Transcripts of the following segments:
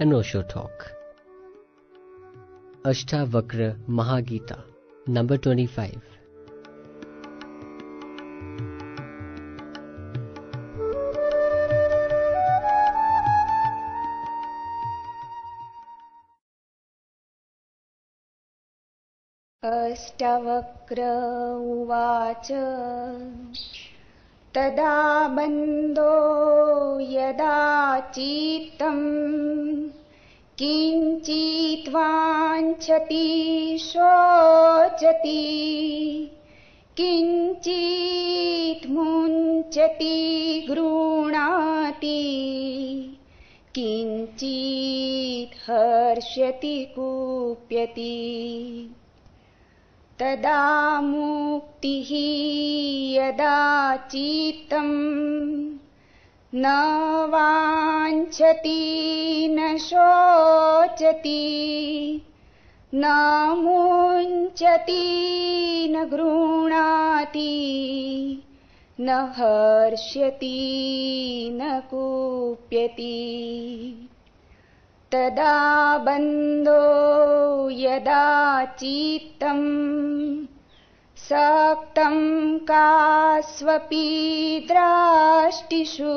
अनोशो talk. Ashtavakra Mahageeta number twenty five Ashtavakra उवाच तदा बंदो यदा चित्तम्। किञ्चित् वाञ्छति शोचति किञ्चित् मुञ्चति गृह्णाति किञ्चित् हर्ष्यति कुप्यति। तदा मुक्तिः यदा चित्तम् न वाञ्छति न शोचति न मुञ्चति न गृह्णाति न हर्ष्यति न कुप्यति। तदा बन्धो यदा चित्तम् सक्तं कास्वपि द्राष्टिषु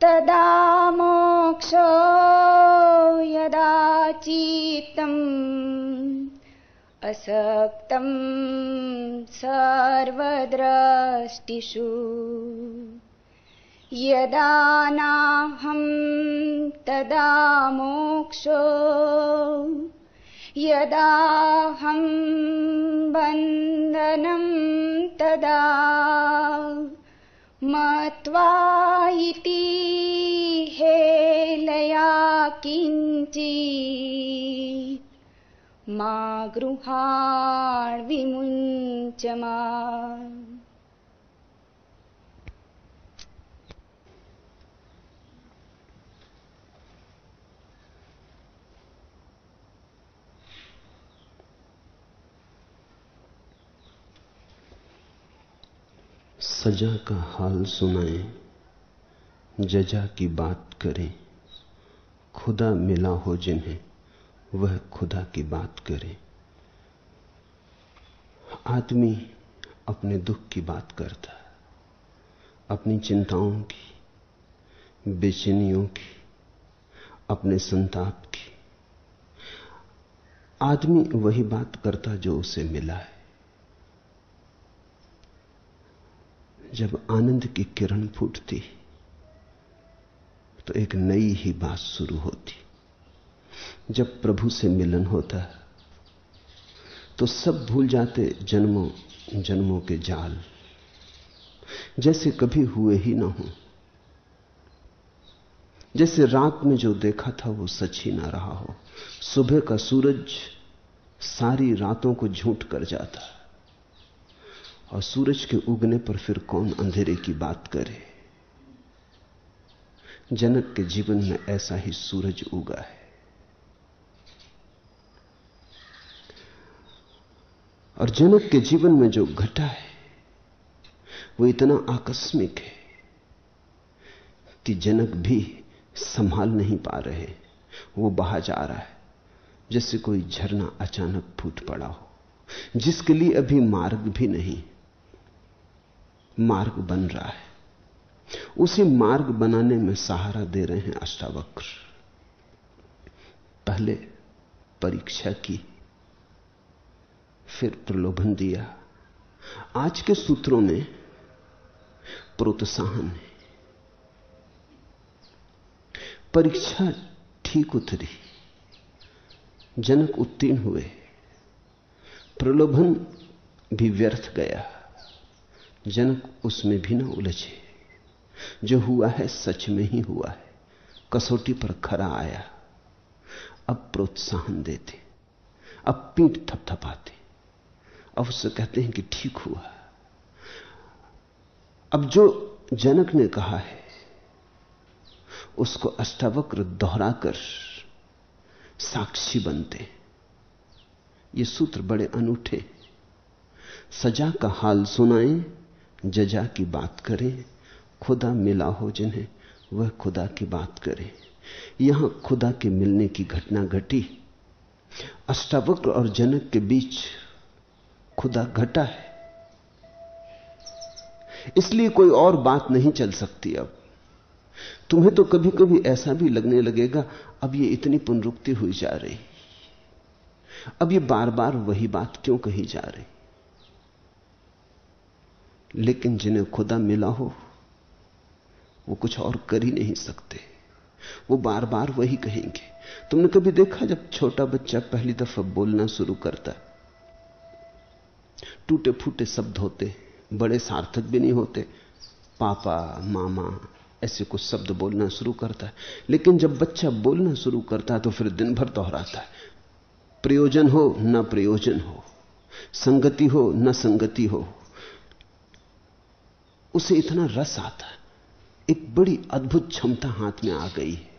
तदा मोक्षो यदा चित्तम्। असक्तं सर्वद्रष्टिषु। यदा नाहं तदा मोक्षो यदाहं बन्धनं तदा मत्वा इति हेलया किञ्चित् मा गृहाण विमुञ्च मा सजा का हाल सुनाए, जजा की बात करें। खुदा मिला हो जिन्हें, वह खुदा की बात करें। आदमी अपने दुख की बात करता है, अपनी चिंताओं की, बेचैनियों की, अपने संताप की। आदमी वही बात करता जो उसे मिला है। जब आनंद की किरण फूटती तो एक नई ही बात शुरू होती। जब प्रभु से मिलन होता तो सब भूल जाते जन्मों जन्मों के जाल। जैसे कभी हुए ही ना हो, जैसे रात में जो देखा था वो सच ही ना रहा हो। सुबह का सूरज सारी रातों को झूठ कर जाता। और सूरज के उगने पर फिर कौन अंधेरे की बात करे? जनक के जीवन में ऐसा ही सूरज उगा है। और जनक के जीवन में जो घटा है, वो इतना आकस्मिक है कि जनक भी संभाल नहीं पा रहे। वो बहा जा रहा है, जैसे कोई झरना अचानक फूट पड़ा हो, जिसके लिए अभी मार्ग भी नहीं। मार्ग बन रहा है। उसी मार्ग बनाने में सहारा दे रहे हैं अष्टावक्र। पहले परीक्षा की, फिर प्रलोभन दिया। आज के सूत्रों में प्रोत्साहन है। परीक्षा ठीक उतरी, जनक उत्तीर्ण हुए। प्रलोभन भी व्यर्थ गया। जनक उसमें भी ना उलझे। जो हुआ है सच में ही हुआ है। कसौटी पर खरा आया। अब प्रोत्साहन देते। अब पीठ थपथपाते। अब उससे कहते हैं कि ठीक हुआ। अब जो जनक ने कहा है, उसको अष्टावक्र दोहराकर साक्षी बनते। ये सूत्र बड़े अनूठे सजा का हाल सुनाएँ। जजा की बात करें, खुदा मिला हो जिन्हें, वह खुदा की बात करें। यहाँ खुदा के मिलने की घटना घटी। अष्टावक्र और जनक के बीच खुदा घटा है। इसलिए कोई और बात नहीं चल सकती अब। तुम्हें तो कभी कभी ऐसा भी लगने लगेगा, अब ये इतनी पुनरुक्ति हुई जा रही। अब ये बार बार वही बात क्यों कही जा रही? लेकिन जिन्हें खुदा मिला हो, वो कुछ और कर ही नहीं सकते। वो बार बार वही कहेंगे। तुमने कभी देखा जब छोटा बच्चा पहली दफ़ा बोलना शुरू करता टूटे फूटे शब्द होते, बड़े सार्थक भी नहीं होते। पापा, मामा, ऐसे कुछ शब्द बोलना शुरू करता है। लेकिन जब बच्चा बोलना शुरू करता है तो फिर दिन भर दोहराता है। प्रयोजन हो, ना प्रयोजन हो। संगति हो, ना संगति हो। उसे इतना रस आता एक बड़ी अद्भुत क्षमता हाथ में आ गई है।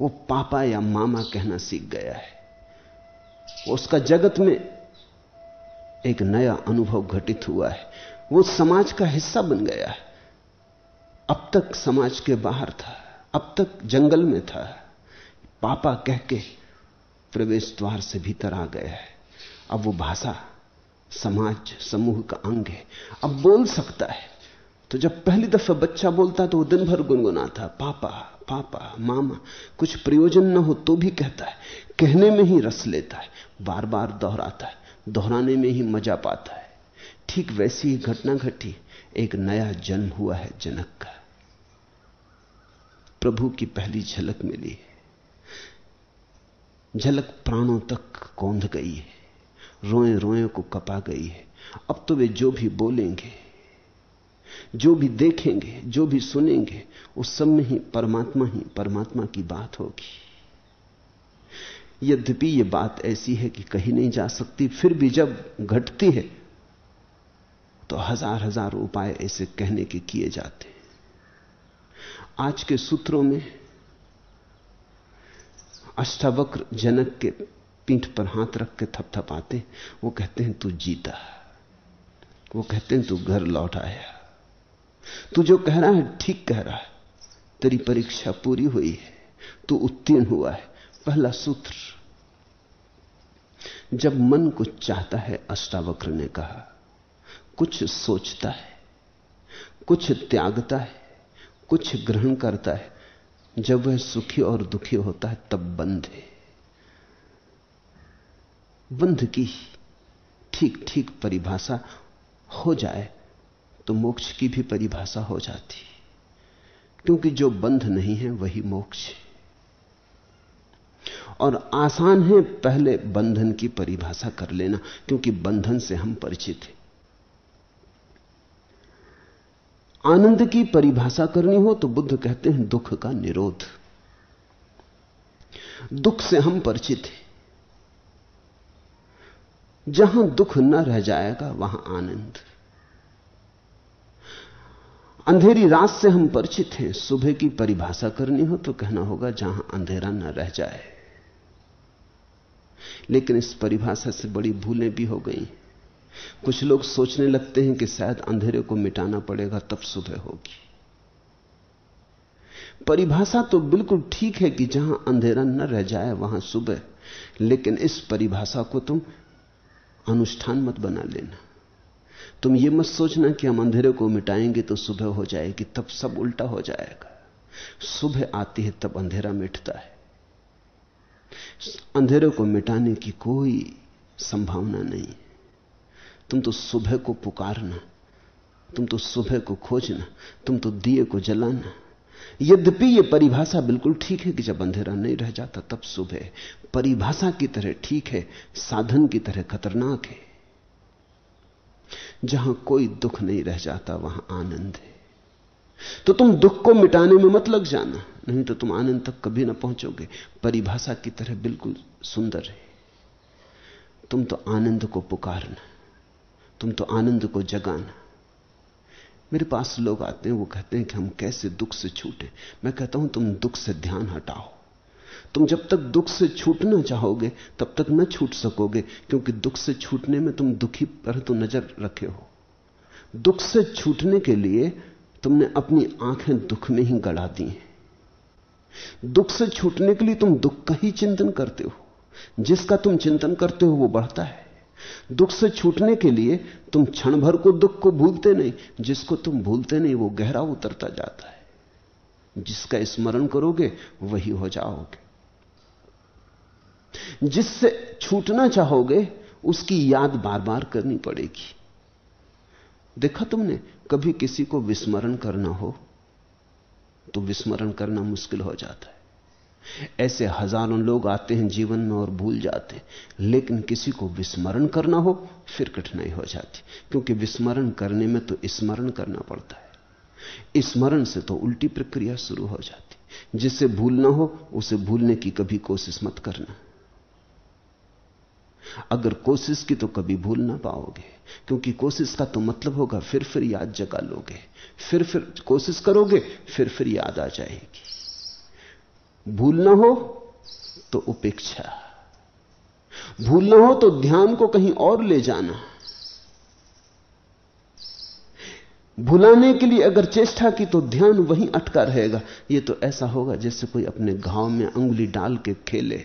वो पापा या मामा कहना सीख गया है। उसका जगत में एक नया अनुभव घटित हुआ है। वो समाज का हिस्सा बन गया है। अब तक समाज के बाहर था। अब तक जंगल में था। पापा कह के प्रवेश द्वार से भीतर आ गया है। अब वो भाषा समाज, समूह का अंग है। अब बोल सकता है। तो जब पहली दफ़ा बच्चा बोलता तो वो दिन भर गुनगुनाता, पापा पापा, मामा, कुछ प्रयोजन न हो तो भी कहता है। कहने में ही रस लेता है बार बार दोहराता है, दोहराने में ही मज़ा पाता है। ठीक वैसी ही घटना घटी, एक नया जन्म हुआ है जनक का। प्रभु की पहली झलक मिली है। झलक प्राणों तक कौंध गई है। रोए रोए को कपा गई है। अब तो वे जो भी बोलेंगे, जो भी देखेंगे, जो भी सुनेंगे, उस सब में ही परमात्मा ही परमात्मा की बात होगी। यद्यपि यह बात ऐसी है कि कहीं नहीं जा सकती, फिर भी जब घटती है तो हज़ार हज़ार उपाय ऐसे कहने के किए जाते हैं। आज के सूत्रों में अष्टावक्र जनक के पीठ पर हाथ रख के थपथपाते, वो कहते हैं, तू जीता वो कहते हैं, तू घर लौट आया तू जो कह रहा है, ठीक कह रहा है। तेरी परीक्षा पूरी हुई है। तू उत्तीर्ण हुआ है। पहला सूत्र। जब मन कुछ चाहता है, अष्टावक्र ने कहा, कुछ सोचता है, कुछ त्यागता है, कुछ ग्रहण करता है। जब वह सुखी और दुखी होता है, तब बंध है। बंध की ठीक ठीक परिभाषा हो जाए तो मोक्ष की भी परिभाषा हो जाती। क्योंकि जो बंध नहीं है, वही मोक्ष है। और आसान है पहले बंधन की परिभाषा कर लेना, क्योंकि बंधन से हम परिचित हैं। आनंद की परिभाषा करनी हो तो बुद्ध कहते हैं दुख का निरोध। दुख से हम परिचित हैं। जहाँ दुख न रह जाएगा, वहाँ आनंद। अंधेरी रात से हम परिचित हैं। सुबह की परिभाषा करनी हो तो कहना होगा, जहाँ अंधेरा न रह जाए। लेकिन इस परिभाषा से बड़ी भूलें भी हो गई। कुछ लोग सोचने लगते हैं कि शायद अंधेरे को मिटाना पड़ेगा, तब सुबह होगी। परिभाषा तो बिल्कुल ठीक है कि जहाँ अंधेरा न रह जाए, वहाँ सुबह। लेकिन इस परिभाषा को तुम अनुष्ठान मत बना लेना। तुम ये मत सोचना कि हम अंधेरे को मिटाएँगे तो सुबह हो जाएगी, तब सब उल्टा हो जाएगा। सुबह आती है, तब अंधेरा मिटता है। अंधेरे को मिटाने की कोई संभावना नहीं तुम तो सुबह को पुकारना, तुम तो सुबह को खोजना, तुम तो दिए को जलाना। यद्यपि यह परिभाषा बिल्कुल ठीक है कि जब अंधेरा नहीं रह जाता, तब सुबह परिभाषा की तरह ठीक है, साधन की तरह खतरनाक है। जहाँ कोई दुख नहीं रह जाता, वहाँ आनंद है। तो तुम दुख को मिटाने में मत लग जाना, नहीं तो तुम आनंद तक कभी ना पहुंचोगे। परिभाषा की तरह बिल्कुल सुंदर है। तुम तो आनंद को पुकारना, तुम तो आनंद को जगाना। मेरे पास लोग आते हैं, वो कहते हैं कि हम कैसे दुख से छूटे। मैं कहता हूँ, तुम दुख से ध्यान हटाओ। तुम जब तक दुख से छूटना चाहोगे, तब तक न छूट सकोगे, क्योंकि दुख से छूटने में तुम दुखी पर तो नज़र रखे हो। दुख से छूटने के लिए तुमने अपनी आँखें दुख में ही गड़ा दी हैं। दुख से छूटने के लिए तुम दुख का ही चिंतन करते हो। जिसका तुम चिंतन करते हो, वो बढ़ता है। दुख से छूटने के लिए तुम क्षण भर को दुख को भूलते नहीं, जिसको तुम भूलते नहीं, वो गहरा उतरता जाता है। जिसका स्मरण करोगे, वही हो जाओगे। जिससे छूटना चाहोगे, उसकी याद बार बार करनी पड़ेगी। देखा तुमने, कभी किसी को विस्मरण करना हो तो विस्मरण करना मुश्किल हो जाता है। ऐसे हज़ारों लोग आते हैं जीवन में और भूल जाते हैं। लेकिन किसी को विस्मरण करना हो, फिर कठिनाई हो जाती क्योंकि विस्मरण करने में तो स्मरण करना पड़ता है। स्मरण से तो उल्टी प्रक्रिया शुरू हो जाती जिसे भूलना हो, उसे भूलने की कभी कोशिश मत करना। अगर कोशिश की तो कभी भूल ना पाओगे। क्योंकि कोशिश का तो मतलब होगा, फिर फिर याद जगा लोगे। फिर फिर कोशिश करोगे, फिर फिर याद आ जाएगी। भूलना हो तो उपेक्षा। भूलना हो तो ध्यान को कहीं और ले जाना। भुलाने के लिए अगर चेष्टा की तो ध्यान वहीं अटका रहेगा। यह तो ऐसा होगा जैसे कोई अपने घाव में अंगुली डाल के खेले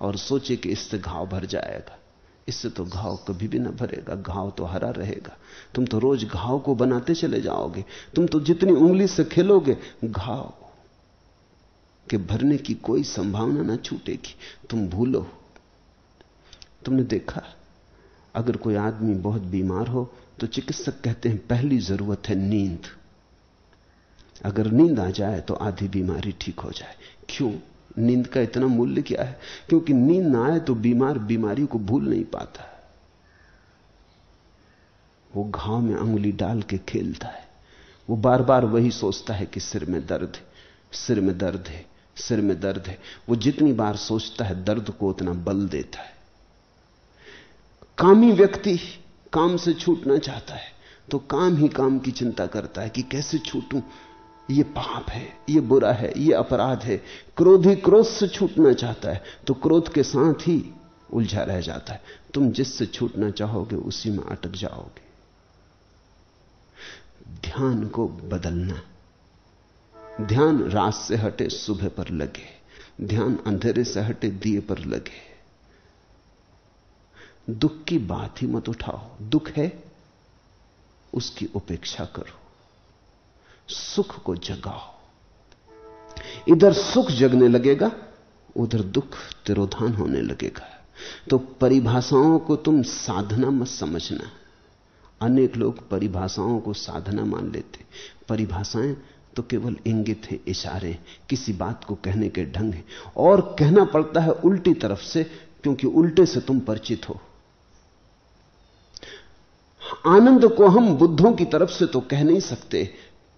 और सोचे कि इससे घाव भर जाएगा। इससे तो घाव कभी भी ना भरेगा, घाव तो हरा रहेगा। तुम तो रोज घाव को बनाते चले जाओगे। तुम तो जितनी उंगली से खेलोगे, घाव के भरने की कोई संभावना ना छूटेगी। तुम भूलो। तुमने देखा, अगर कोई आदमी बहुत बीमार हो तो चिकित्सक कहते हैं, पहली ज़रूरत है नींद। अगर नींद आ जाए तो आधी बीमारी ठीक हो जाए। क्यों? नींद का इतना मूल्य क्या है? क्योंकि नींद ना आए तो बीमार बीमारी को भूल नहीं पाता। वो घाव में अंगुली डाल के खेलता है। वो बार बार वही सोचता है कि सिर में दर्द है, सिर में दर्द है। सिर में दर्द है। वो जितनी बार सोचता है, दर्द को उतना बल देता है। कामी व्यक्ति काम से छूटना चाहता है तो काम ही काम की चिंता करता है कि कैसे छूटूं? ये पाप है, ये बुरा है, ये अपराध है। क्रोधी क्रोध से छूटना चाहता है तो क्रोध के साथ ही उलझा रह जाता है। तुम जिससे छूटना चाहोगे, उसी में अटक जाओगे। ध्यान को बदलना। ध्यान रात से हटे सुबह पर लगे, ध्यान अंधेरे से हटे दिए पर लगे। दुख की बात ही मत उठाओ, दुख है, उसकी उपेक्षा करो, सुख को जगाओ। इधर सुख जगने लगेगा, उधर दुख तिरोधान होने लगेगा। तो परिभाषाओं को तुम साधना मत समझना। अनेक लोग परिभाषाओं को साधना मान लेते, परिभाषाएँ तो केवल इंगित है, इशारे, किसी बात को कहने के ढंग है। और कहना पड़ता है उल्टी तरफ़ से, क्योंकि उल्टे से तुम परिचित हो। आनंद को हम बुद्धों की तरफ़ से तो कह नहीं सकते,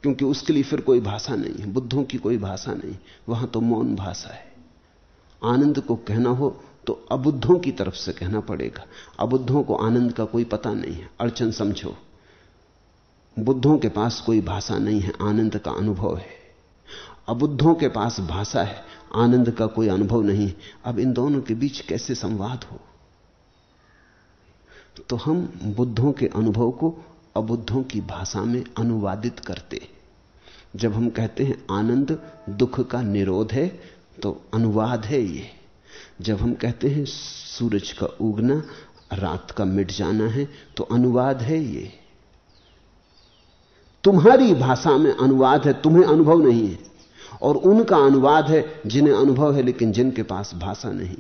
क्योंकि उसके लिए फिर कोई भाषा नहीं है। बुद्धों की कोई भाषा नहीं, वहाँ तो मौन भाषा है। आनंद को कहना हो तो अबुद्धों की तरफ़ से कहना पड़ेगा। अबुद्धों को आनंद का कोई पता नहीं है। अड़चन समझो। बुद्धों के पास कोई भाषा नहीं है, आनंद का अनुभव है। अबुद्धों के पास भाषा है, आनंद का कोई अनुभव नहीं। अब इन दोनों के बीच कैसे संवाद हो? तो हम बुद्धों के अनुभव को अबुद्धों की भाषा में अनुवादित करते जब हम कहते हैं, आनंद दुख का निरोध है तो अनुवाद है ये। जब हम कहते हैं, सूरज का उगना, रात का मिट जाना है तो अनुवाद है ये। तुम्हारी भाषा में अनुवाद है, तुम्हें अनुभव नहीं है। और उनका अनुवाद है, जिन्हें अनुभव है, लेकिन जिनके पास भाषा नहीं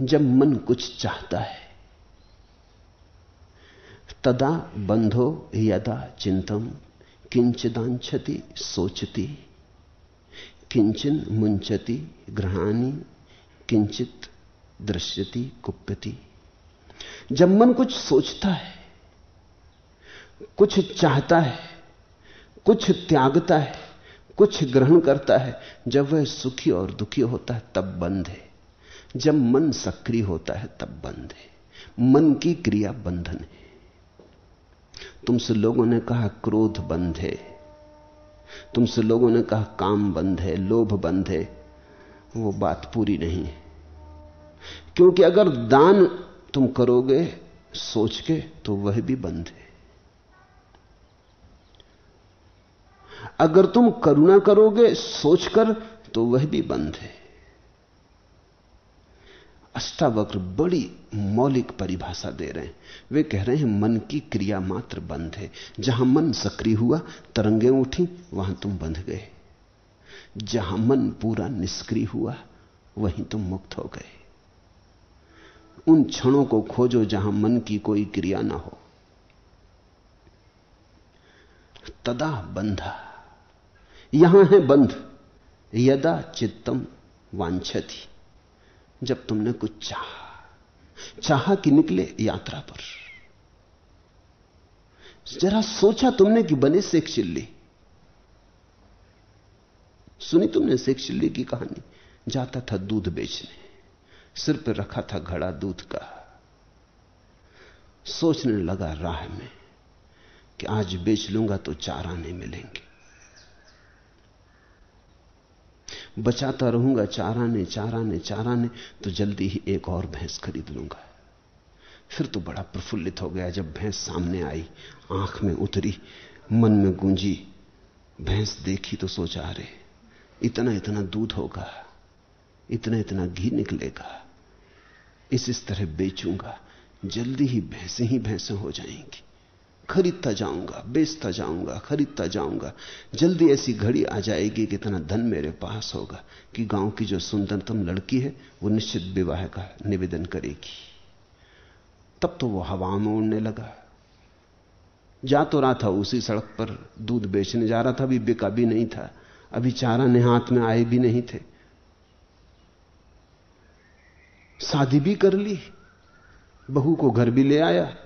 जब मन कुछ चाहता है, तदा बंधो यदा चिंतम किंचिदांछति सोचती, किंचन मुंचती ग्रहानी किंचित दृश्यति, कुप्यति। जब मन कुछ सोचता है कुछ चाहता है, कुछ त्यागता है, कुछ ग्रहण करता है। जब वह सुखी और दुखी होता है, तब बंद है। जब मन सक्रिय होता है, तब बंद है। मन की क्रिया बंधन है। तुमसे लोगों ने कहा, क्रोध बंद है। तुमसे लोगों ने कहा, काम बंद है, लोभ बंद है। वो बात पूरी नहीं है। क्योंकि अगर दान तुम करोगे, सोच के तो वह भी बंद है। अगर तुम करुणा करोगे सोचकर तो वह भी बंद है। अष्टावक्र बड़ी मौलिक परिभाषा दे रहे हैं। वे कह रहे हैं, मन की क्रिया मात्र बंद है। जहाँ मन सक्रिय हुआ, तरंगे उठी, वहाँ तुम बंध गए। जहाँ मन पूरा निष्क्रिय हुआ, वहीं तुम मुक्त हो गए। उन क्षणों को खोजो जहाँ मन की कोई क्रिया ना हो। तदा बंधा। यहाँ है बंध यदा चित्तम वांछती, जब तुमने कुछ चाहा चाहा कि निकले यात्रा पर। जरा सोचा तुमने कि बने शेख चिल्ली। सुनी तुमने शेख चिल्ली की कहानी? जाता था दूध बेचने, सिर पर रखा था घड़ा दूध का। सोचने लगा राह में कि आज बेच लूँगा तो चार आने मिलेंगे। बचाता रहूँगा चारा ने चारा ने चारा ने तो जल्दी ही एक और भैंस खरीद लूँगा। फिर तो बड़ा प्रफुल्लित हो गया जब भैंस सामने आई, आँख में उतरी, मन में गूंजी, भैंस देखी तो सोचा, अरे इतना इतना दूध होगा इतना इतना घी निकलेगा इस इस तरह बेचूँगा, जल्दी ही भैंसे ही भैंसे हो जाएँगी। खरीदता जाऊँगा, बेचता जाऊँगा, खरीदता जाऊँगा। जल्दी ऐसी घड़ी आ जाएगी कि इतना धन मेरे पास होगा कि गाँव की जो सुंदरतम लड़की है, वो निश्चित विवाह का निवेदन करेगी। तब तो वो हवा में उड़ने लगा। जा तो रहा था उसी सड़क पर, दूध बेचने जा रहा था, अभी बिका भी नहीं था। अभी चारा ने हाथ में आए भी नहीं थे। शादी भी कर ली। बहू को घर भी ले आया।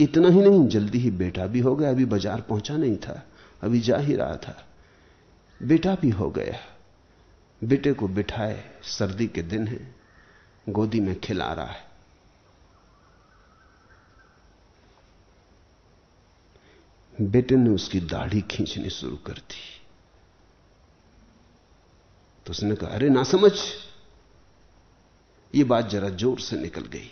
इतना ही नहीं, जल्दी ही बेटा भी हो गया, अभी बाज़ार पहुँचा नहीं था, अभी जा ही रहा था। बेटा भी हो गया। बेटे को बिठाए, सर्दी के दिन है, गोदी में खिला रहा है। बेटे ने उसकी दाढ़ी खींचनी शुरू कर दी। तो उसने कहा, अरे ना समझ ये बात जरा ज़ोर से निकल गई।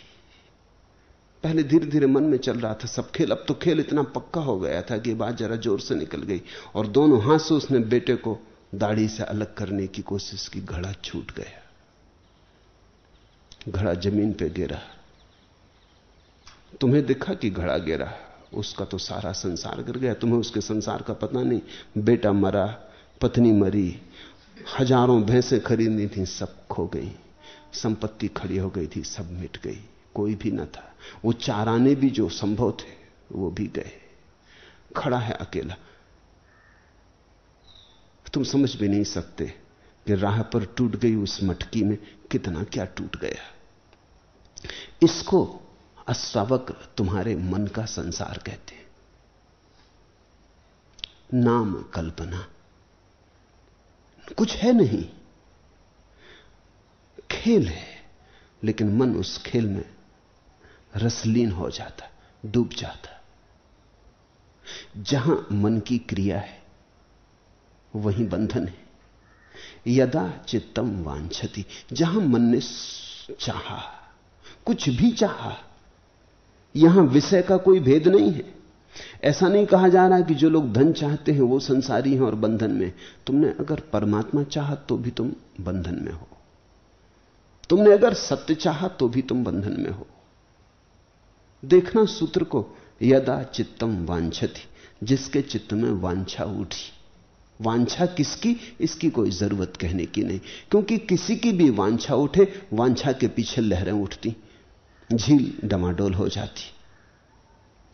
पहले धीरे धीरे मन में चल रहा था सब खेल। अब तो खेल इतना पक्का हो गया था कि बात जरा ज़ोर से निकल गई और दोनों हाथ से उसने बेटे को दाढ़ी से अलग करने की कोशिश की। घड़ा छूट गया। घड़ा ज़मीन पे गिरा। तुम्हें दिखा कि घड़ा गिरा। उसका तो सारा संसार गिर गया। तुम्हें उसके संसार का पता नहीं। बेटा मरा, पत्नी मरी, हज़ारों भैंसें खरीदनी थी, सब खो गई। संपत्ति खड़ी हो गई थी, सब मिट गई। कोई भी न था। वो चाराने भी जो संभव थे, वो भी गए। खड़ा है अकेला। तुम समझ भी नहीं सकते कि राह पर टूट गई उस मटकी में कितना क्या टूट गया। इसको अश्रावक तुम्हारे मन का संसार कहते हैं। नाम कल्पना। कुछ है नहीं। खेल है, लेकिन मन उस खेल में रसलीन हो जाता, डूब जाता। जहाँ मन की क्रिया है, वहीं बंधन है। यदा चित्तम वांछती, जहाँ मन ने चाहा, कुछ भी चाहा, यहाँ विषय का कोई भेद नहीं है। ऐसा नहीं कहा जा रहा कि जो लोग धन चाहते हैं वो संसारी हैं और बंधन में तुमने अगर परमात्मा चाहा तो भी तुम बंधन में हो। तुमने अगर सत्य चाहा तो भी तुम बंधन में हो। देखना सूत्र को, यदा चित्तम वांछती, जिसके चित्त में वांछा उठी। वांछा किसकी? इसकी कोई ज़रूरत कहने की नहीं। क्योंकि किसी की भी वांछा उठे, वांछा के पीछे लहरें उठती, झील डमाडोल हो जाती।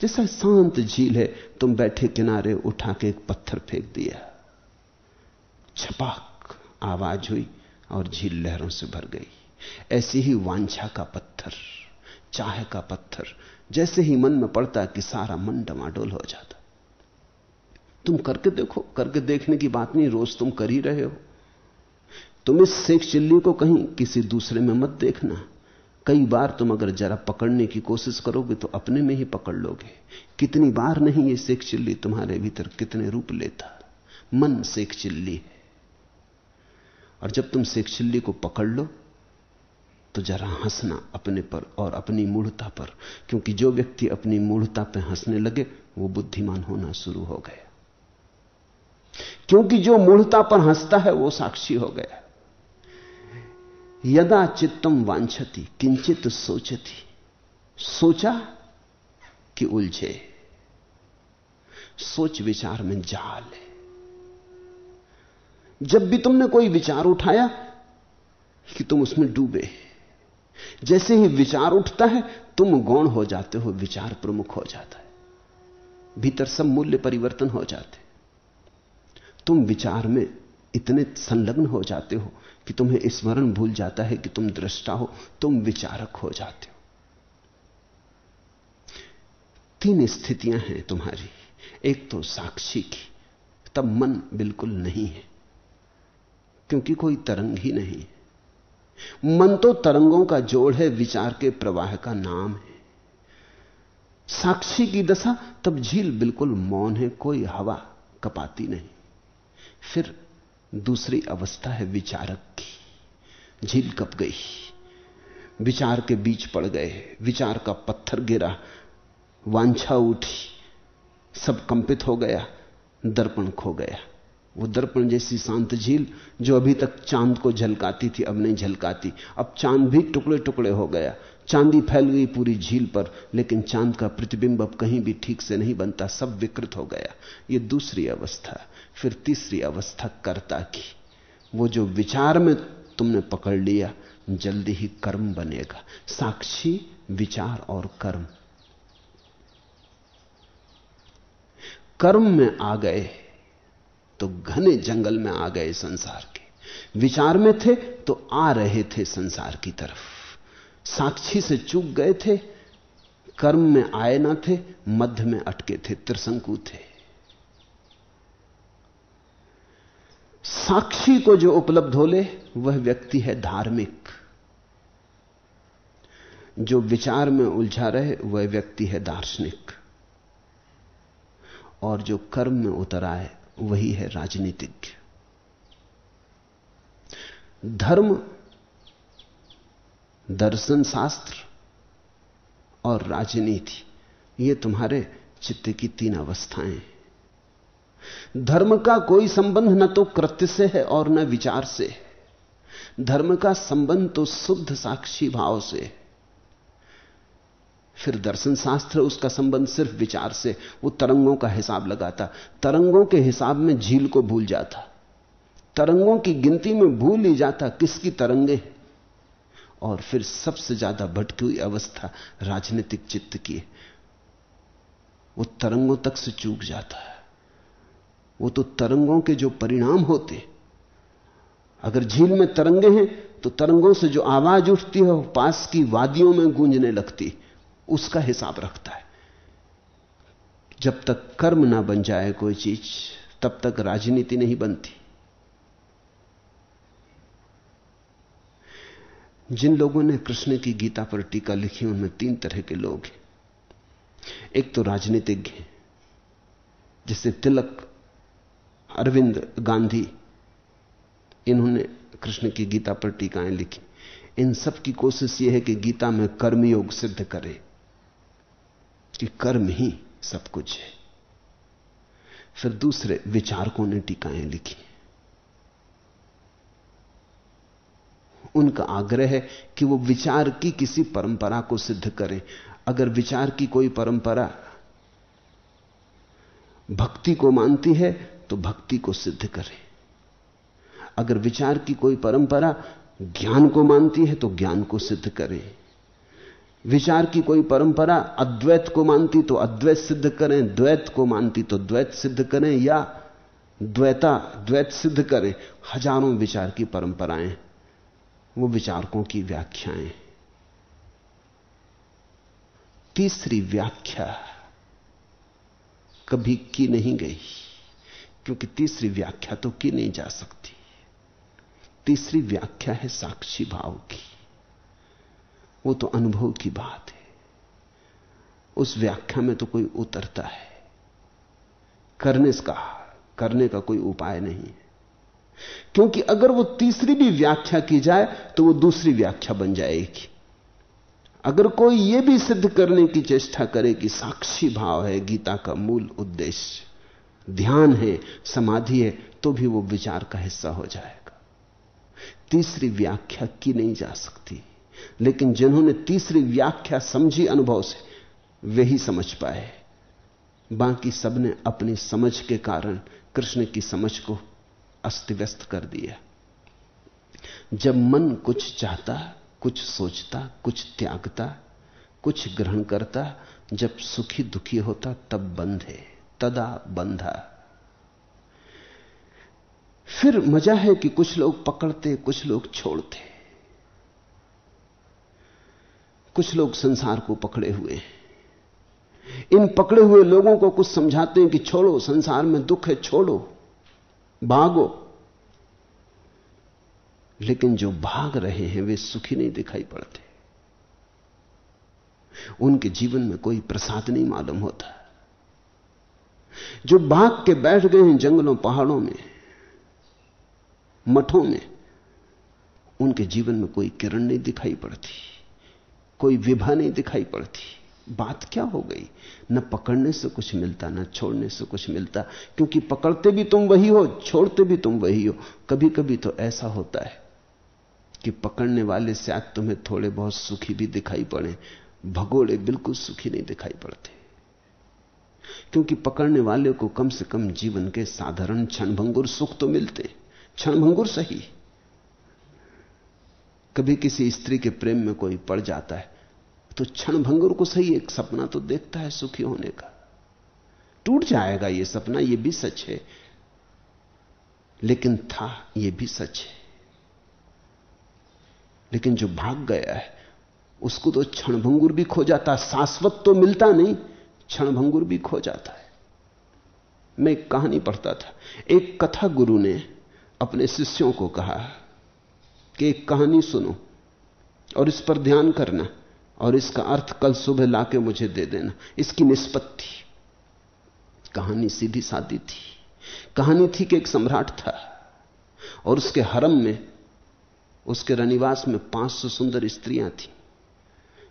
जैसा शांत झील है, तुम बैठे किनारे उठा के एक पत्थर फेंक दिया। छपाक आवाज़ हुई और झील लहरों से भर गई। ऐसी ही वांछा का पत्थर, चाह का पत्थर जैसे ही मन में पड़ता कि सारा मन डमाडोल हो जाता। तुम करके देखो, करके देखने की बात नहीं, रोज तुम कर ही रहे हो। तुम इस शेख चिल्ली को कहीं किसी दूसरे में मत देखना। कई बार तुम अगर जरा पकड़ने की कोशिश करोगे तो अपने में ही पकड़ लोगे। कितनी बार नहीं ये शेख चिल्ली तुम्हारे भीतर कितने रूप लेता। मन शेख चिल्ली है। और जब तुम शेख चिल्ली को पकड़ लो तो जरा हंसना अपने पर और अपनी मूढ़ता पर, क्योंकि जो व्यक्ति अपनी मूढ़ता पर हंसने लगे, वो बुद्धिमान होना शुरू हो गया। क्योंकि जो मूढ़ता पर हंसता है, वो साक्षी हो गया। यदा चित्तम वांछती, किंचित सोचती। सोचा कि उलझे। सोच विचार में जाल है। जब भी तुमने कोई विचार उठाया कि तुम उसमें डूबे जैसे ही विचार उठता है, तुम गौण हो जाते हो, विचार प्रमुख हो जाता है। भीतर सब मूल्य परिवर्तन हो जाते तुम विचार में इतने संलग्न हो जाते हो कि तुम्हें स्मरण भूल जाता है कि तुम दृष्टा हो, तुम विचारक हो जाते हो। तीन स्थितियाँ हैं तुम्हारी। एक तो साक्षी की। तब मन बिल्कुल नहीं है, क्योंकि कोई तरंग ही नहीं मन तो तरंगों का जोड़ है, विचार के प्रवाह का नाम है। साक्षी की दशा, तब झील बिल्कुल मौन है, कोई हवा कपाती नहीं। फिर दूसरी अवस्था है विचारक की। झील कप गई, विचार के बीच पड़ गए, विचार का पत्थर गिरा, वांछा उठी, सब कंपित हो गया, दर्पण खो गया। वो दर्पण जैसी शांत झील जो अभी तक चाँद को झलकाती थी, अब नहीं झलकाती। अब चाँद भी टुकड़े टुकड़े हो गया। चांदी फैल गई पूरी झील पर, लेकिन चाँद का प्रतिबिंब अब कहीं भी ठीक से नहीं बनता, सब विकृत हो गया। ये दूसरी अवस्था, फिर तीसरी अवस्था कर्ता की। वो जो विचार में तुमने पकड़ लिया, जल्दी ही कर्म बनेगा। साक्षी, विचार और कर्म। कर्म में आ गए। तो घने जंगल में आ गए संसार के। विचार में थे तो आ रहे थे संसार की तरफ़। साक्षी से चूक गए थे, कर्म में आए ना थे, मध्य में अटके थे त्रिशंकु थे। साक्षी को जो उपलब्ध हो ले वह व्यक्ति है धार्मिक। जो विचार में उलझा रहे, वह व्यक्ति है दार्शनिक। और जो कर्म में उतर आए वही है राजनीतिज्ञ धर्म, दर्शन शास्त्र और राजनीति, ये तुम्हारे चित्त की तीन अवस्थाएँ धर्म का कोई संबंध न तो कृत्य से है और न विचार से धर्म का संबंध तो शुद्ध साक्षी भाव से है। फिर दर्शन शास्त्र, उसका संबंध सिर्फ़ विचार से, वो तरंगों का हिसाब लगाता। तरंगों के हिसाब में झील को भूल जाता। तरंगों की गिनती में भूल ही जाता किसकी तरंगे। और फिर सबसे ज़्यादा भटकी हुई अवस्था, राजनीतिक चित्त की। वो तरंगों तक से चूक जाता है। वो तो तरंगों के जो परिणाम होते। अगर झील में तरंगे हैं तो तरंगों से जो आवाज़ उठती है पास की वादियों में गूंजने लगती। उसका हिसाब रखता है। जब तक कर्म ना बन जाए कोई चीज़, तब तक राजनीति नहीं बनती। जिन लोगों ने कृष्ण की गीता पर टीका लिखी, उनमें तीन तरह के लोग हैं। एक तो राजनीतिज्ञ हैं जिसे तिलक, अरविंद गांधी, इन्होंने कृष्ण की गीता पर टीकाएँ लिखी। इन सब की कोशिश यह है कि गीता में कर्मयोग सिद्ध करे। कि कर्म ही सब कुछ है। फिर दूसरे विचारकों ने टीकाएँ लिखी। उनका आग्रह है कि वो विचार की किसी परंपरा को सिद्ध करें। अगर विचार की कोई परंपरा भक्ति को मानती है तो भक्ति को सिद्ध करें। अगर विचार की कोई परंपरा ज्ञान को मानती है तो ज्ञान को सिद्ध करें। विचार की कोई परंपरा अद्वैत को मानती तो अद्वैत सिद्ध करें, द्वैत को मानती तो द्वैत सिद्ध करें, या द्वैता द्वैत सिद्ध करें। हज़ारों विचार की परंपराएँ, वो विचारकों की व्याख्याएँ। तीसरी व्याख्या कभी की नहीं गई, क्योंकि तीसरी व्याख्या तो की नहीं जा सकती। तीसरी व्याख्या है साक्षी भाव की। वो तो अनुभव की बात है। उस व्याख्या में तो कोई उतरता है। करने का करने का कोई उपाय नहीं है। क्योंकि अगर वो तीसरी भी व्याख्या की जाए तो वो दूसरी व्याख्या बन जाएगी। अगर कोई यह भी सिद्ध करने की चेष्टा करे कि साक्षी भाव है, गीता का मूल उद्देश्य, ध्यान है, समाधि है तो भी वो विचार का हिस्सा हो जाएगा। तीसरी व्याख्या की नहीं जा सकती। लेकिन जिन्होंने तीसरी व्याख्या समझी अनुभव से, वे ही समझ पाए। बाकी सबने अपनी समझ के कारण कृष्ण की समझ को अस्त व्यस्त कर दिया। जब मन कुछ चाहता, कुछ सोचता, कुछ त्यागता, कुछ ग्रहण करता, जब सुखी दुखी होता, तब बंध है, तदा बंधा फिर मज़ा है कि कुछ लोग पकड़ते, कुछ लोग छोड़ते। कुछ लोग संसार को पकड़े हुए हैं। इन पकड़े हुए लोगों को कुछ समझाते हैं कि छोड़ो, संसार में दुख है, छोड़ो, भागो। लेकिन जो भाग रहे हैं, वे सुखी नहीं दिखाई पड़ते। उनके जीवन में कोई प्रसाद नहीं मालूम होता। जो भाग के बैठ गए हैं जंगलों, पहाड़ों में, मठों में, उनके जीवन में कोई किरण नहीं दिखाई पड़ती। कोई विभा नहीं दिखाई पड़ती। बात क्या हो गई? न पकड़ने से कुछ मिलता, न छोड़ने से कुछ मिलता। क्योंकि पकड़ते भी तुम वही हो, छोड़ते भी तुम वही हो। कभी कभी तो ऐसा होता है कि पकड़ने वाले से आज तुम्हें थोड़े बहुत सुखी भी दिखाई पड़े। भगोड़े बिल्कुल सुखी नहीं दिखाई पड़ते। क्योंकि पकड़ने वाले को कम से कम जीवन के साधारण क्षणभंगुर सुख तो मिलते। क्षणभंगुर सही। कभी किसी स्त्री के प्रेम में कोई पड़ जाता है तो क्षणभंगुर को सही एक सपना तो देखता है सुखी होने का। टूट जाएगा यह सपना यह भी सच है, लेकिन था यह भी सच है। लेकिन जो भाग गया है, उसको तो क्षणभंगुर भी खो जाता, शाश्वत तो मिलता नहीं क्षणभंगुर भी खो जाता है। मैं एक कहानी पढ़ता था। एक कथा गुरु ने अपने शिष्यों को कहा कि एक कहानी सुनो और इस पर ध्यान करना और इसका अर्थ कल सुबह लाके मुझे दे देना। इसकी निष्पत्ति। कहानी सीधी सादी थी। कहानी थी कि एक सम्राट था और उसके हरम में, उसके रनिवास में पाँच सौ सुंदर स्त्रियाँ थी।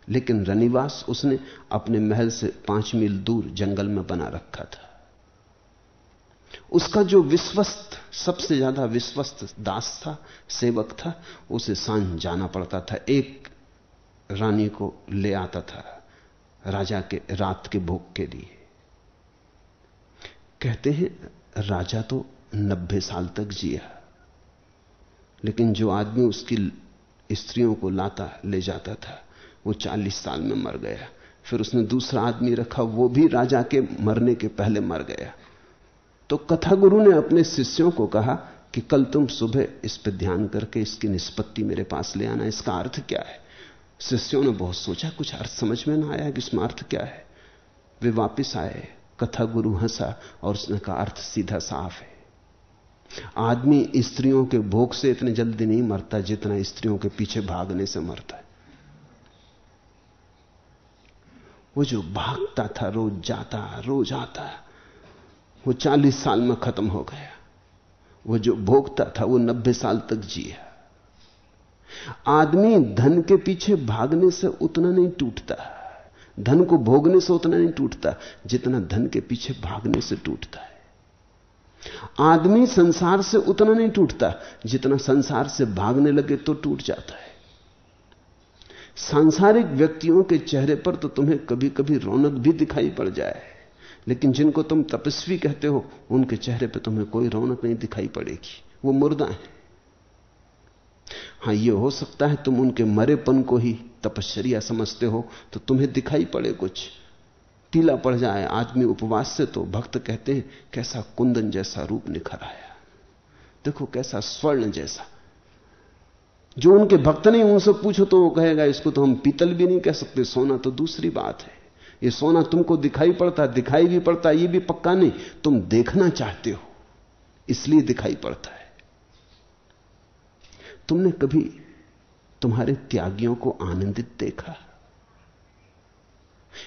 लेकिन रनिवास उसने अपने महल से पाँच मील दूर जंगल में बना रखा था। उसका जो विश्वस्त, सबसे ज़्यादा विश्वस्त दास था, सेवक था, उसे साँझ जाना पड़ता था। एक रानी को ले आता था राजा के, रात के भोग के लिए। कहते हैं, राजा तो नब्बे साल तक जिया, लेकिन जो आदमी उसकी स्त्रियों को लाता, ले जाता था, वो चालीस साल में मर गया। फिर उसने दूसरा आदमी रखा, वो भी राजा के मरने के पहले मर गया। तो कथा गुरु ने अपने शिष्यों को कहा कि कल तुम सुबह इस पर ध्यान करके इसकी निष्पत्ति मेरे पास ले आना, इसका अर्थ क्या है? शिष्यों ने बहुत सोचा, कुछ अर्थ समझ में ना आया कि इसमें अर्थ क्या है। वे वापस आए कथा गुरु हंसा और उसने कहा, अर्थ सीधा साफ़ है। आदमी स्त्रियों के भोग से इतने जल्दी नहीं मरता जितना स्त्रियों के पीछे भागने से मरता है। वो जो भागता था, रोज जाता, रोज आता वो चालीस साल में खत्म हो गया। वो जो भोगता था, वो नब्बे साल तक जिया। आदमी धन के पीछे भागने से उतना नहीं टूटता। धन को भोगने से उतना नहीं टूटता, जितना धन के पीछे भागने से टूटता है। आदमी संसार से उतना नहीं टूटता, जितना संसार से भागने लगे तो टूट जाता है। सांसारिक व्यक्तियों के चेहरे पर तो तुम्हें कभी कभी रौनक भी दिखाई पड़ जाए। लेकिन जिनको तुम तपस्वी कहते हो, उनके चेहरे पर तुम्हें कोई रौनक नहीं दिखाई पड़ेगी। वो मुर्दा है। हाँ यह हो सकता है तुम उनके मरेपन को ही तपश्चर्या समझते हो तो तुम्हें दिखाई पड़े कुछ। पीला पड़ जाए आदमी उपवास से तो भक्त कहते हैं, कैसा कुंदन जैसा रूप निखर आया। देखो, कैसा स्वर्ण जैसा। जो उनके भक्त नहीं, उनसे पूछो तो वो कहेगा, इसको तो हम पीतल भी नहीं कह सकते, सोना तो दूसरी बात है। ये सोना तुमको दिखाई पड़ता, दिखाई भी पड़ता, ये भी पक्का नहीं। तुम देखना चाहते हो, इसलिए दिखाई पड़ता है। तुमने कभी तुम्हारे त्यागियों को आनंदित देखा?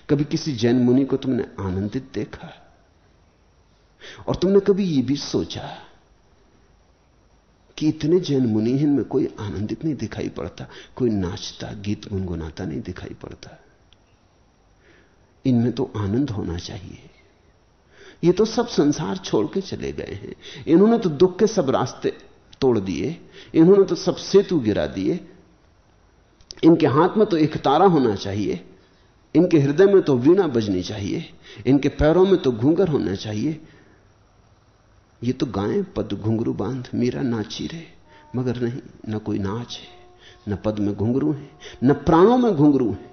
कभी किसी जैन मुनि को तुमने आनंदित देखा? और तुमने कभी यह भी सोचा कि इतने जैन मुनि में कोई आनंदित नहीं दिखाई पड़ता, कोई नाचता, गीत गुनगुनाता नहीं दिखाई पड़ता। इनमें तो आनंद होना चाहिए। ये तो सब संसार छोड़ के चले गए हैं। इन्होंने तो दुख के सब रास्ते तोड़ दिए, इन्होंने तो सब सेतु गिरा दिए। इनके हाथ में तो एक तारा होना चाहिए, इनके हृदय में तो वीणा बजनी चाहिए, इनके पैरों में तो घूंगर होना चाहिए। ये तो गाएँ पद घुंघरू बाँध, मीरा नाची रहे मगर नहीं, न कोई नाच है, न पद में घुंघरू है, न प्राणों में घुंघरू है।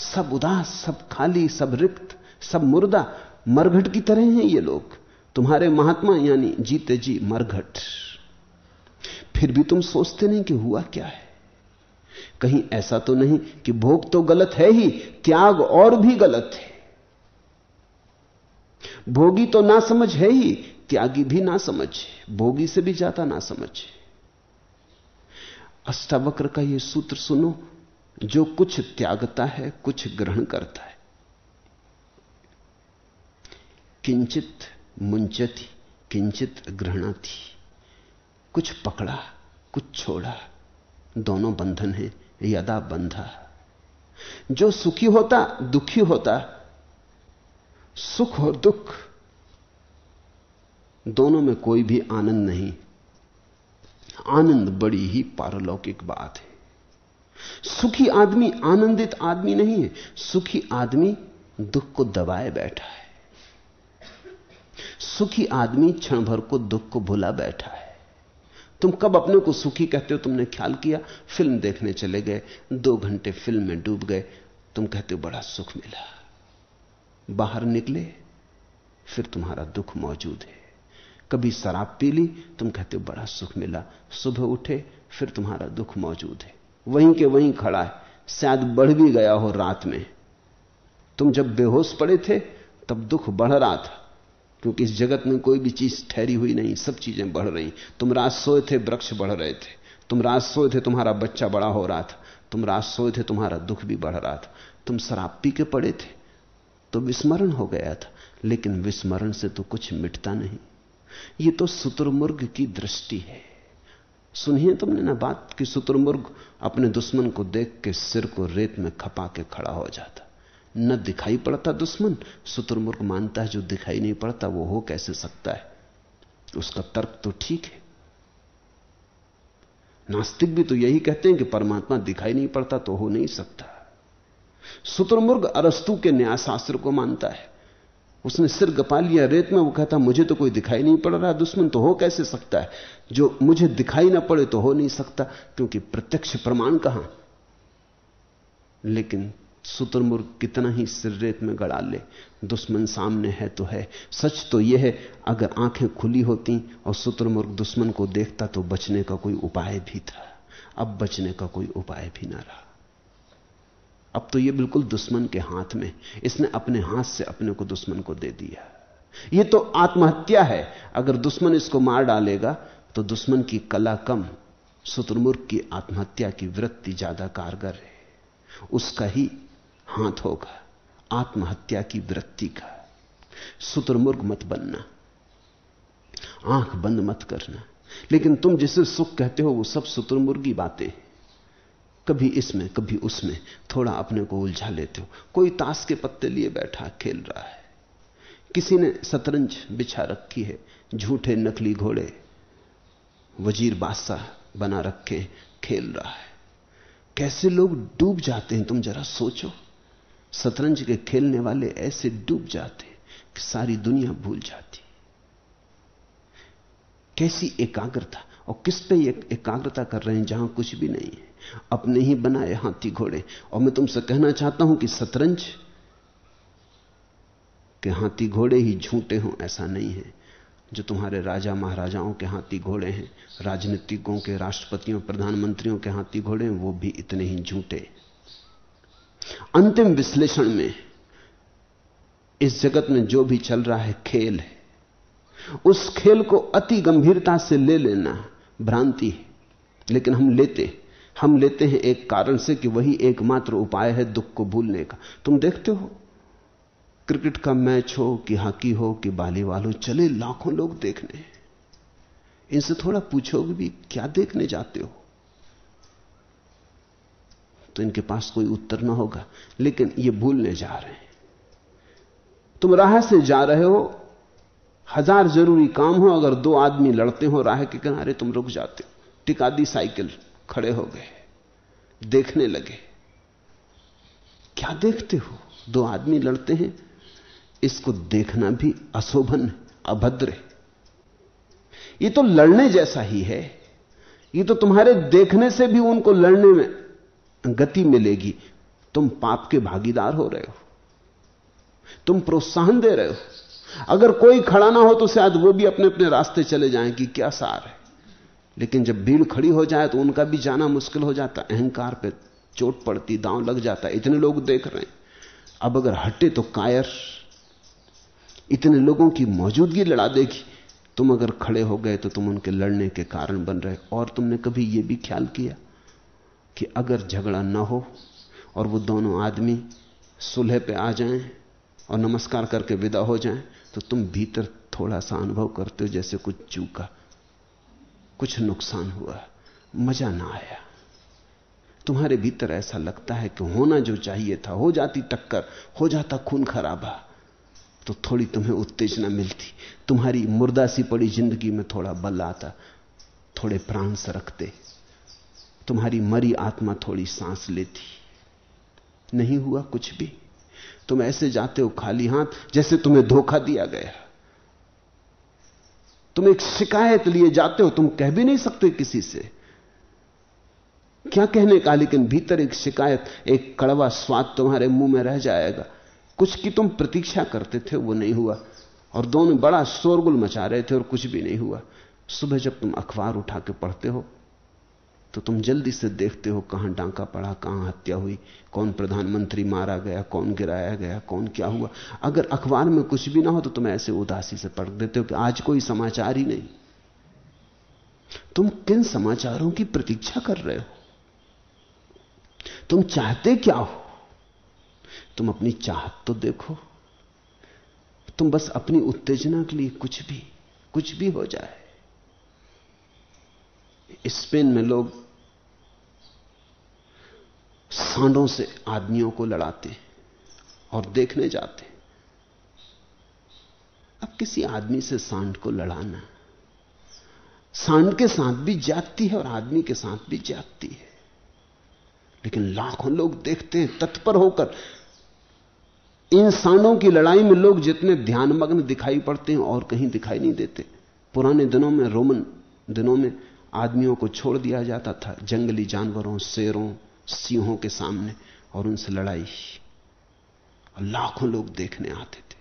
सब उदास, सब खाली, सब रिक्त, सब मुर्दा। मरघट की तरह हैं ये लोग। तुम्हारे महात्मा यानी जीते जी मरघट। फिर भी तुम सोचते नहीं कि हुआ क्या है? कहीं ऐसा तो नहीं कि भोग तो गलत है ही, त्याग और भी गलत है। भोगी तो ना समझ है ही, त्यागी भी ना समझ भोगी से भी ज़्यादा ना समझ अष्टावक्र का यह सूत्र सुनो जो कुछ त्यागता है, कुछ ग्रहण करता है। किंचित मुंचती, किंचित ग्रहणाती कुछ पकड़ा, कुछ छोड़ा, दोनों बंधन है, यदा बंधा। जो सुखी होता, दुखी होता, सुख और दुख, दोनों में कोई भी आनंद नहीं। आनंद बड़ी ही पारलौकिक बात है। सुखी आदमी आनंदित आदमी नहीं है। सुखी आदमी दुख को दबाए बैठा है। सुखी आदमी क्षण भर को दुख को भुला बैठा है। तुम कब अपने को सुखी कहते हो? तुमने ख्याल किया? फ़िल्म देखने चले गए। दो घंटे फ़िल्म में डूब गए। तुम कहते हो, बड़ा सुख मिला। बाहर निकले, फिर तुम्हारा दुख मौजूद है। कभी शराब पी ली? तुम कहते हो, बड़ा सुख मिला। सुबह उठे, फिर तुम्हारा दुख मौजूद है। वहीं के वहीं खड़ा है। शायद बढ़ भी गया हो रात में। तुम जब बेहोश पड़े थे, तब दुख बढ़ रहा था, क्योंकि इस जगत में कोई भी चीज़ ठहरी हुई नहीं, सब चीज़ें बढ़ रही। तुम रात सोए थे, वृक्ष बढ़ रहे थे। तुम रात सोए थे, तुम्हारा बच्चा बड़ा हो रहा था। तुम रात सोए थे, तुम्हारा दुख भी बढ़ रहा था। तुम शराब पी के पड़े थे तो विस्मरण हो गया था, लेकिन विस्मरण से तो कुछ मिटता नहीं। ये तो सुतुरमुर्ग की दृष्टि है। सुनिए तुमने ना बात कि सुतुरमुर्ग अपने दुश्मन को देख के सिर को रेत में खपा के खड़ा हो जाता। न दिखाई पड़ता दुश्मन सुतुरमुर्ग मानता है जो दिखाई नहीं पड़ता, वो हो कैसे सकता है? उसका तर्क तो ठीक है। नास्तिक भी तो यही कहते हैं कि परमात्मा दिखाई नहीं पड़ता तो हो नहीं सकता। सुतुरमुर्ग अरस्तु के न्यायशास्त्र को मानता है। उसने सिर गपा लिया, रेत में वो कहता, मुझे तो कोई दिखाई नहीं पड़ रहा, दुश्मन तो हो कैसे सकता है? जो मुझे दिखाई ना पड़े तो हो नहीं सकता, क्योंकि प्रत्यक्ष प्रमाण कहाँ? लेकिन सुतुरमुर्ग कितना ही सिर रेत में गड़ा ले, दुश्मन सामने है तो है। सच तो यह है, अगर आँखें खुली होती और सुतुरमुर्ग दुश्मन को देखता तो बचने का कोई उपाय भी था। अब बचने का कोई उपाय भी ना रहा। अब तो यह बिल्कुल दुश्मन के हाथ में, इसने अपने हाथ से अपने को दुश्मन को दे दिया। यह तो आत्महत्या है। अगर दुश्मन इसको मार डालेगा तो दुश्मन की कला कम सुतुरमुर्ग की आत्महत्या की वृत्ति ज़्यादा कारगर है। उसका ही हाथ होगा, आत्महत्या की वृत्ति का। सुतुरमुर्ग मत बनना, आँख बंद मत करना। लेकिन तुम जिसे सुख कहते हो, वो सब सुतुरमुर्गी बातें कभी इसमें, कभी उसमें, थोड़ा अपने को उलझा लेते हो। कोई ताश के पत्ते लिए बैठा, खेल रहा है। किसी ने शतरंज बिछा रखी है, झूठे नकली घोड़े, वज़ीर बादशाह बना रखे, खेल रहा है। कैसे लोग डूब जाते हैं, तुम जरा सोचो। शतरंज के खेलने वाले ऐसे डूब जाते हैं कि सारी दुनिया भूल जाती। कैसी एकाग्रता और किस पे ये एकाग्रता कर रहे हैं जहाँ कुछ भी नहीं है? अपने ही बनाए हाथी घोड़े। और मैं तुमसे कहना चाहता हूँ कि शतरंज, के हाथी घोड़े ही झूठे हों, ऐसा नहीं है। जो तुम्हारे राजा महाराजाओं के हाथी घोड़े हैं, राजनीतिकों के, राष्ट्रपतियों, प्रधानमंत्रियों के हाथी घोड़े हैं, वो भी इतने ही झूठे। अंतिम विश्लेषण में इस जगत में जो भी चल रहा है, खेल है। उस खेल को अति गंभीरता से ले लेना। भ्रांति है। लेकिन हम लेते हम लेते हैं एक कारण से कि वही एकमात्र उपाय है दुख को भूलने का। तुम देखते हो? क्रिकेट का मैच हो, कि हॉकी हो, कि बालीवाल हो, चले लाखों लोग देखने। इनसे थोड़ा पूछोगे भी क्या देखने जाते हो? तो इनके पास कोई उत्तर ना होगा, लेकिन ये भूलने जा रहे हैं। तुम राह से जा रहे हो हज़ार ज़रूरी काम हो, अगर दो आदमी लड़ते हो राह के किनारे, तुम रुक जाते हो। टिका दी साइकिल खड़े हो गए, देखने लगे। क्या देखते हो? दो आदमी लड़ते हैं, इसको देखना भी अशोभन, अभद्र है। ये तो लड़ने जैसा ही है। ये तो तुम्हारे देखने से भी उनको लड़ने में गति मिलेगी। तुम पाप के भागीदार हो रहे हो। तुम प्रोत्साहन दे रहे हो। अगर कोई खड़ा ना हो तो शायद वो भी अपने अपने रास्ते चले जाएँ कि क्या सार है। लेकिन जब भीड़ खड़ी हो जाए तो उनका भी जाना मुश्किल हो जाता, अहंकार पे चोट पड़ती, दांव लग जाता, इतने लोग देख रहे हैं। अब अगर हटे तो कायर, इतने लोगों की मौजूदगी लड़ा देगी। तुम अगर खड़े हो गए तो तुम उनके लड़ने के कारण बन रहे और तुमने कभी यह भी ख्याल किया कि अगर झगड़ा ना हो और वो दोनों आदमी सुलह पे आ जाएँ और नमस्कार करके विदा हो जाएँ तो तुम भीतर थोड़ा सा अनुभव करते हो, जैसे कुछ चूका, कुछ नुकसान हुआ, मज़ा ना आया। तुम्हारे भीतर ऐसा लगता है कि होना जो चाहिए था, हो जाती टक्कर, हो जाता खून खराबा तो थोड़ी तुम्हें उत्तेजना मिलती। तुम्हारी मुर्दा सी पड़ी ज़िंदगी में थोड़ा बल आता, थोड़े प्राण सरकते तुम्हारी मरी आत्मा थोड़ी सांस लेती। नहीं हुआ कुछ भी? तुम ऐसे जाते हो खाली हाथ जैसे तुम्हें धोखा दिया गया। तुम एक शिकायत लिए जाते हो, तुम कह भी नहीं सकते किसी से। क्या कहने का, लेकिन भीतर एक शिकायत, एक कड़वा स्वाद तुम्हारे मुँह में रह जाएगा। कुछ की तुम प्रतीक्षा करते थे, वो नहीं हुआ। और दोनों बड़ा शोरगुल मचा रहे थे और कुछ भी नहीं हुआ। सुबह जब तुम अखबार उठा के पढ़ते हो तो तुम जल्दी से देखते हो कहाँ डांका पड़ा, कहाँ हत्या हुई, कौन प्रधानमंत्री मारा गया, कौन गिराया गया, कौन क्या हुआ। अगर अखबार में कुछ भी ना हो तो तुम ऐसे उदासी से पढ़ देते हो कि आज कोई समाचार ही नहीं। तुम किन समाचारों की प्रतीक्षा कर रहे हो? तुम चाहते क्या हो? तुम अपनी चाहत तो देखो। तुम बस अपनी उत्तेजना के लिए कुछ भी कुछ भी हो जाए। स्पेन में लोग सांडों से आदमियों को लड़ाते और देखने जाते। अब किसी आदमी से सांड को लड़ाना, सांड के साथ भी जागती है और आदमी के साथ भी जागती है। लेकिन लाखों लोग देखते हैं, तत्पर होकर इन सांडों की लड़ाई में लोग जितने ध्यानमग्न दिखाई पड़ते हैं और कहीं दिखाई नहीं देते। पुराने दिनों में, रोमन दिनों में आदमियों को छोड़ दिया जाता था, जंगली जानवरों, शेरों, सिंहों के सामने, और उनसे लड़ाई। लाखों लोग देखने आते थे।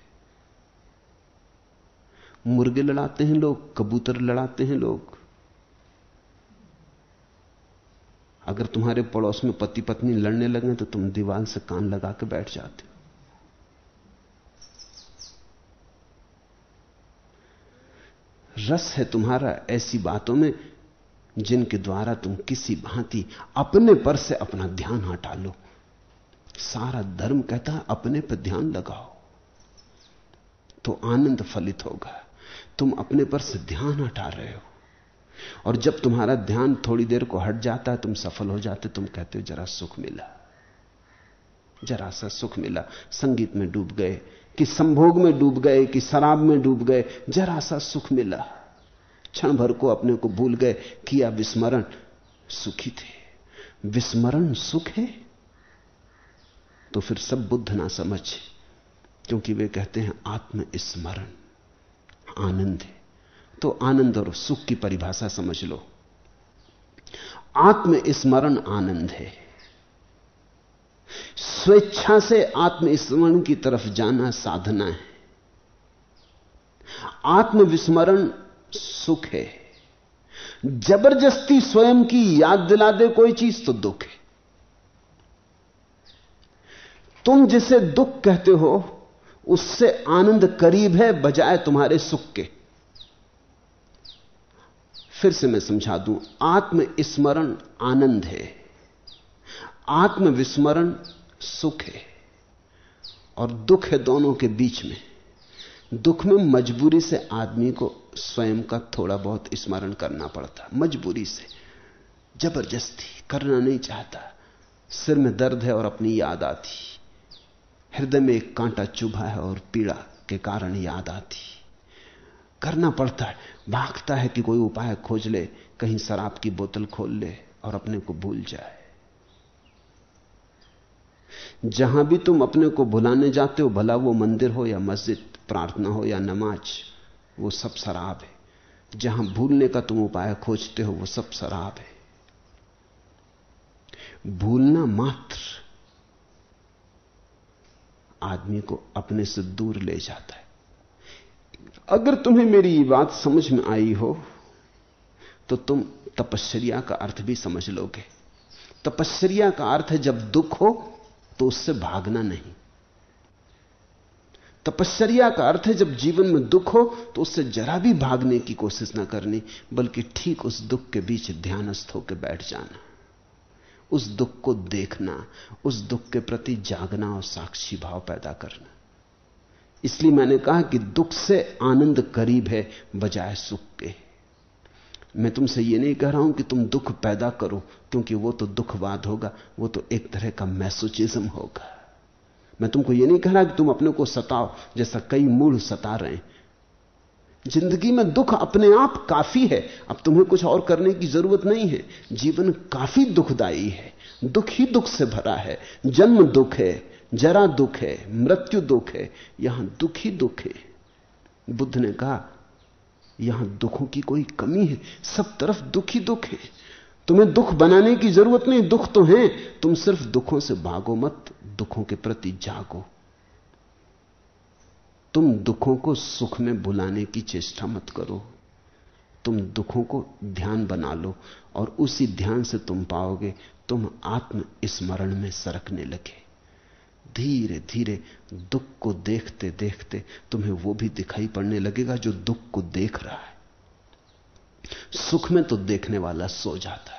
मुर्गे लड़ाते हैं लोग, कबूतर लड़ाते हैं लोग। अगर तुम्हारे पड़ोस में पति पत्नी लड़ने लगे तो तुम दीवार से कान लगा के बैठ जाते। हो रस है तुम्हारा ऐसी बातों में जिनके द्वारा तुम किसी भांति अपने पर से अपना ध्यान हटा लो। सारा धर्म कहता है, अपने पर ध्यान लगाओ। तो आनंद फलित होगा। तुम अपने पर से ध्यान हटा रहे हो। और जब तुम्हारा ध्यान थोड़ी देर को हट जाता है, तुम सफल हो जाते, तुम कहते हो, जरा सुख मिला। जरा सा सुख मिला। संगीत में डूब गए, कि संभोग में डूब गए, कि शराब में डूब गए, जरा सा सुख मिला। क्षण भर को अपने को भूल गए किया विस्मरण सुखी थे। विस्मरण सुख है? तो फिर सब बुद्ध ना समझ, क्योंकि वे कहते हैं आत्म स्मरण आनंद है। तो आनंद और सुख की परिभाषा समझ लो। आत्म स्मरण आनंद है। स्वेच्छा से आत्मस्मरण की तरफ़ जाना साधना है। आत्मविस्मरण सुख है। ज़बरदस्ती स्वयं की याद दिला दे कोई चीज़ तो दुख है। तुम जिसे दुख कहते हो, उससे आनंद करीब है, बजाय तुम्हारे सुख के। फिर से मैं समझा दूँ, आत्मस्मरण आनंद है। आत्मविस्मरण सुख है। और दुख है दोनों के बीच में। दुख में मजबूरी से आदमी को स्वयं का थोड़ा बहुत स्मरण करना पड़ता, मजबूरी से। ज़बरदस्ती करना नहीं चाहता। सिर में दर्द है और अपनी याद आती। हृदय में एक कांटा चुभा है और पीड़ा के कारण याद आती। करना पड़ता है, भागता है कि कोई उपाय खोज ले, कहीं शराब की बोतल खोल ले और अपने को भूल जाए। जहाँ भी तुम अपने को भुलाने जाते हो, भला वो मंदिर हो या मस्जिद प्रार्थना हो या नमाज़, वो सब शराब है। जहाँ भूलने का तुम उपाय खोजते हो, वो सब शराब है। भूलना मात्र आदमी को अपने से दूर ले जाता है। अगर तुम्हें मेरी ये बात समझ में आई हो तो तुम तपश्चर्या का अर्थ भी समझ लोगे। तपश्चर्या का अर्थ है जब दुख हो तो उससे भागना नहीं। तपश्चर्या का अर्थ है जब जीवन में दुख हो तो उससे जरा भी भागने की कोशिश ना करनी, बल्कि ठीक उस दुख के बीच ध्यानस्थ होकर बैठ जाना। उस दुख को देखना, उस दुख के प्रति जागना और साक्षी भाव पैदा करना। इसलिए मैंने कहा कि दुख से आनंद करीब है, बजाय सुख के। मैं तुमसे यह नहीं कह रहा हूँ कि तुम दुख पैदा करो, क्योंकि वो तो दुखवाद होगा, वो तो एक तरह का मैसोचिज्म होगा। मैं तुमको यह नहीं कह रहा कि तुम अपने को सताओ, जैसा कई मूढ़ सता रहे हैं। ज़िंदगी में दुख अपने आप काफ़ी है, अब तुम्हें कुछ और करने की ज़रूरत नहीं है। जीवन काफ़ी दुखदाई है, दुख ही दुख से भरा है। जन्म दुख है, जरा दुख है, मृत्यु दुख है, यहाँ दुख ही दुख है। बुद्ध ने कहा, यहाँ दुखों की कोई कमी है, सब तरफ़ दुख ही दुख है। तुम्हें दुख बनाने की ज़रूरत नहीं, दुख तो है। तुम सिर्फ़ दुखों से भागो मत, दुखों के प्रति जागो। तुम दुखों को सुख में बुलाने की चेष्टा मत करो। तुम दुखों को ध्यान बना लो और उसी ध्यान से तुम पाओगे, तुम आत्म स्मरण में सरकने लगे। धीरे धीरे दुख को देखते देखते तुम्हें वो भी दिखाई पड़ने लगेगा जो दुख को देख रहा है। सुख में तो देखने वाला सो जाता है।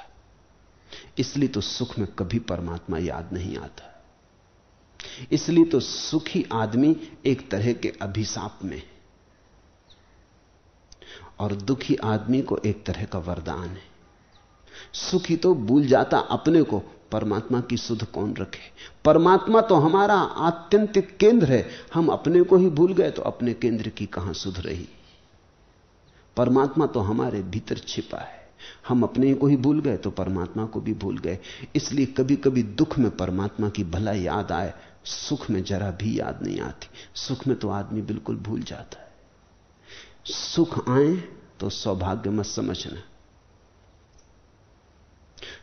इसलिए तो सुख में कभी परमात्मा याद नहीं आता। इसलिए तो सुखी आदमी एक तरह के अभिशाप में और दुखी आदमी को एक तरह का वरदान है। सुखी तो भूल जाता अपने को, परमात्मा की सुध कौन रखे? परमात्मा तो हमारा आत्यंतिक केंद्र है। हम अपने को ही भूल गए तो अपने केंद्र की कहाँ सुध रही? परमात्मा तो हमारे भीतर छिपा है। हम अपने को ही भूल गए तो परमात्मा को भी भूल गए। इसलिए कभी कभी दुख में परमात्मा की भला याद आए, सुख में जरा भी याद नहीं आती। सुख में तो आदमी बिल्कुल भूल जाता है। सुख आए तो सौभाग्य मत समझना।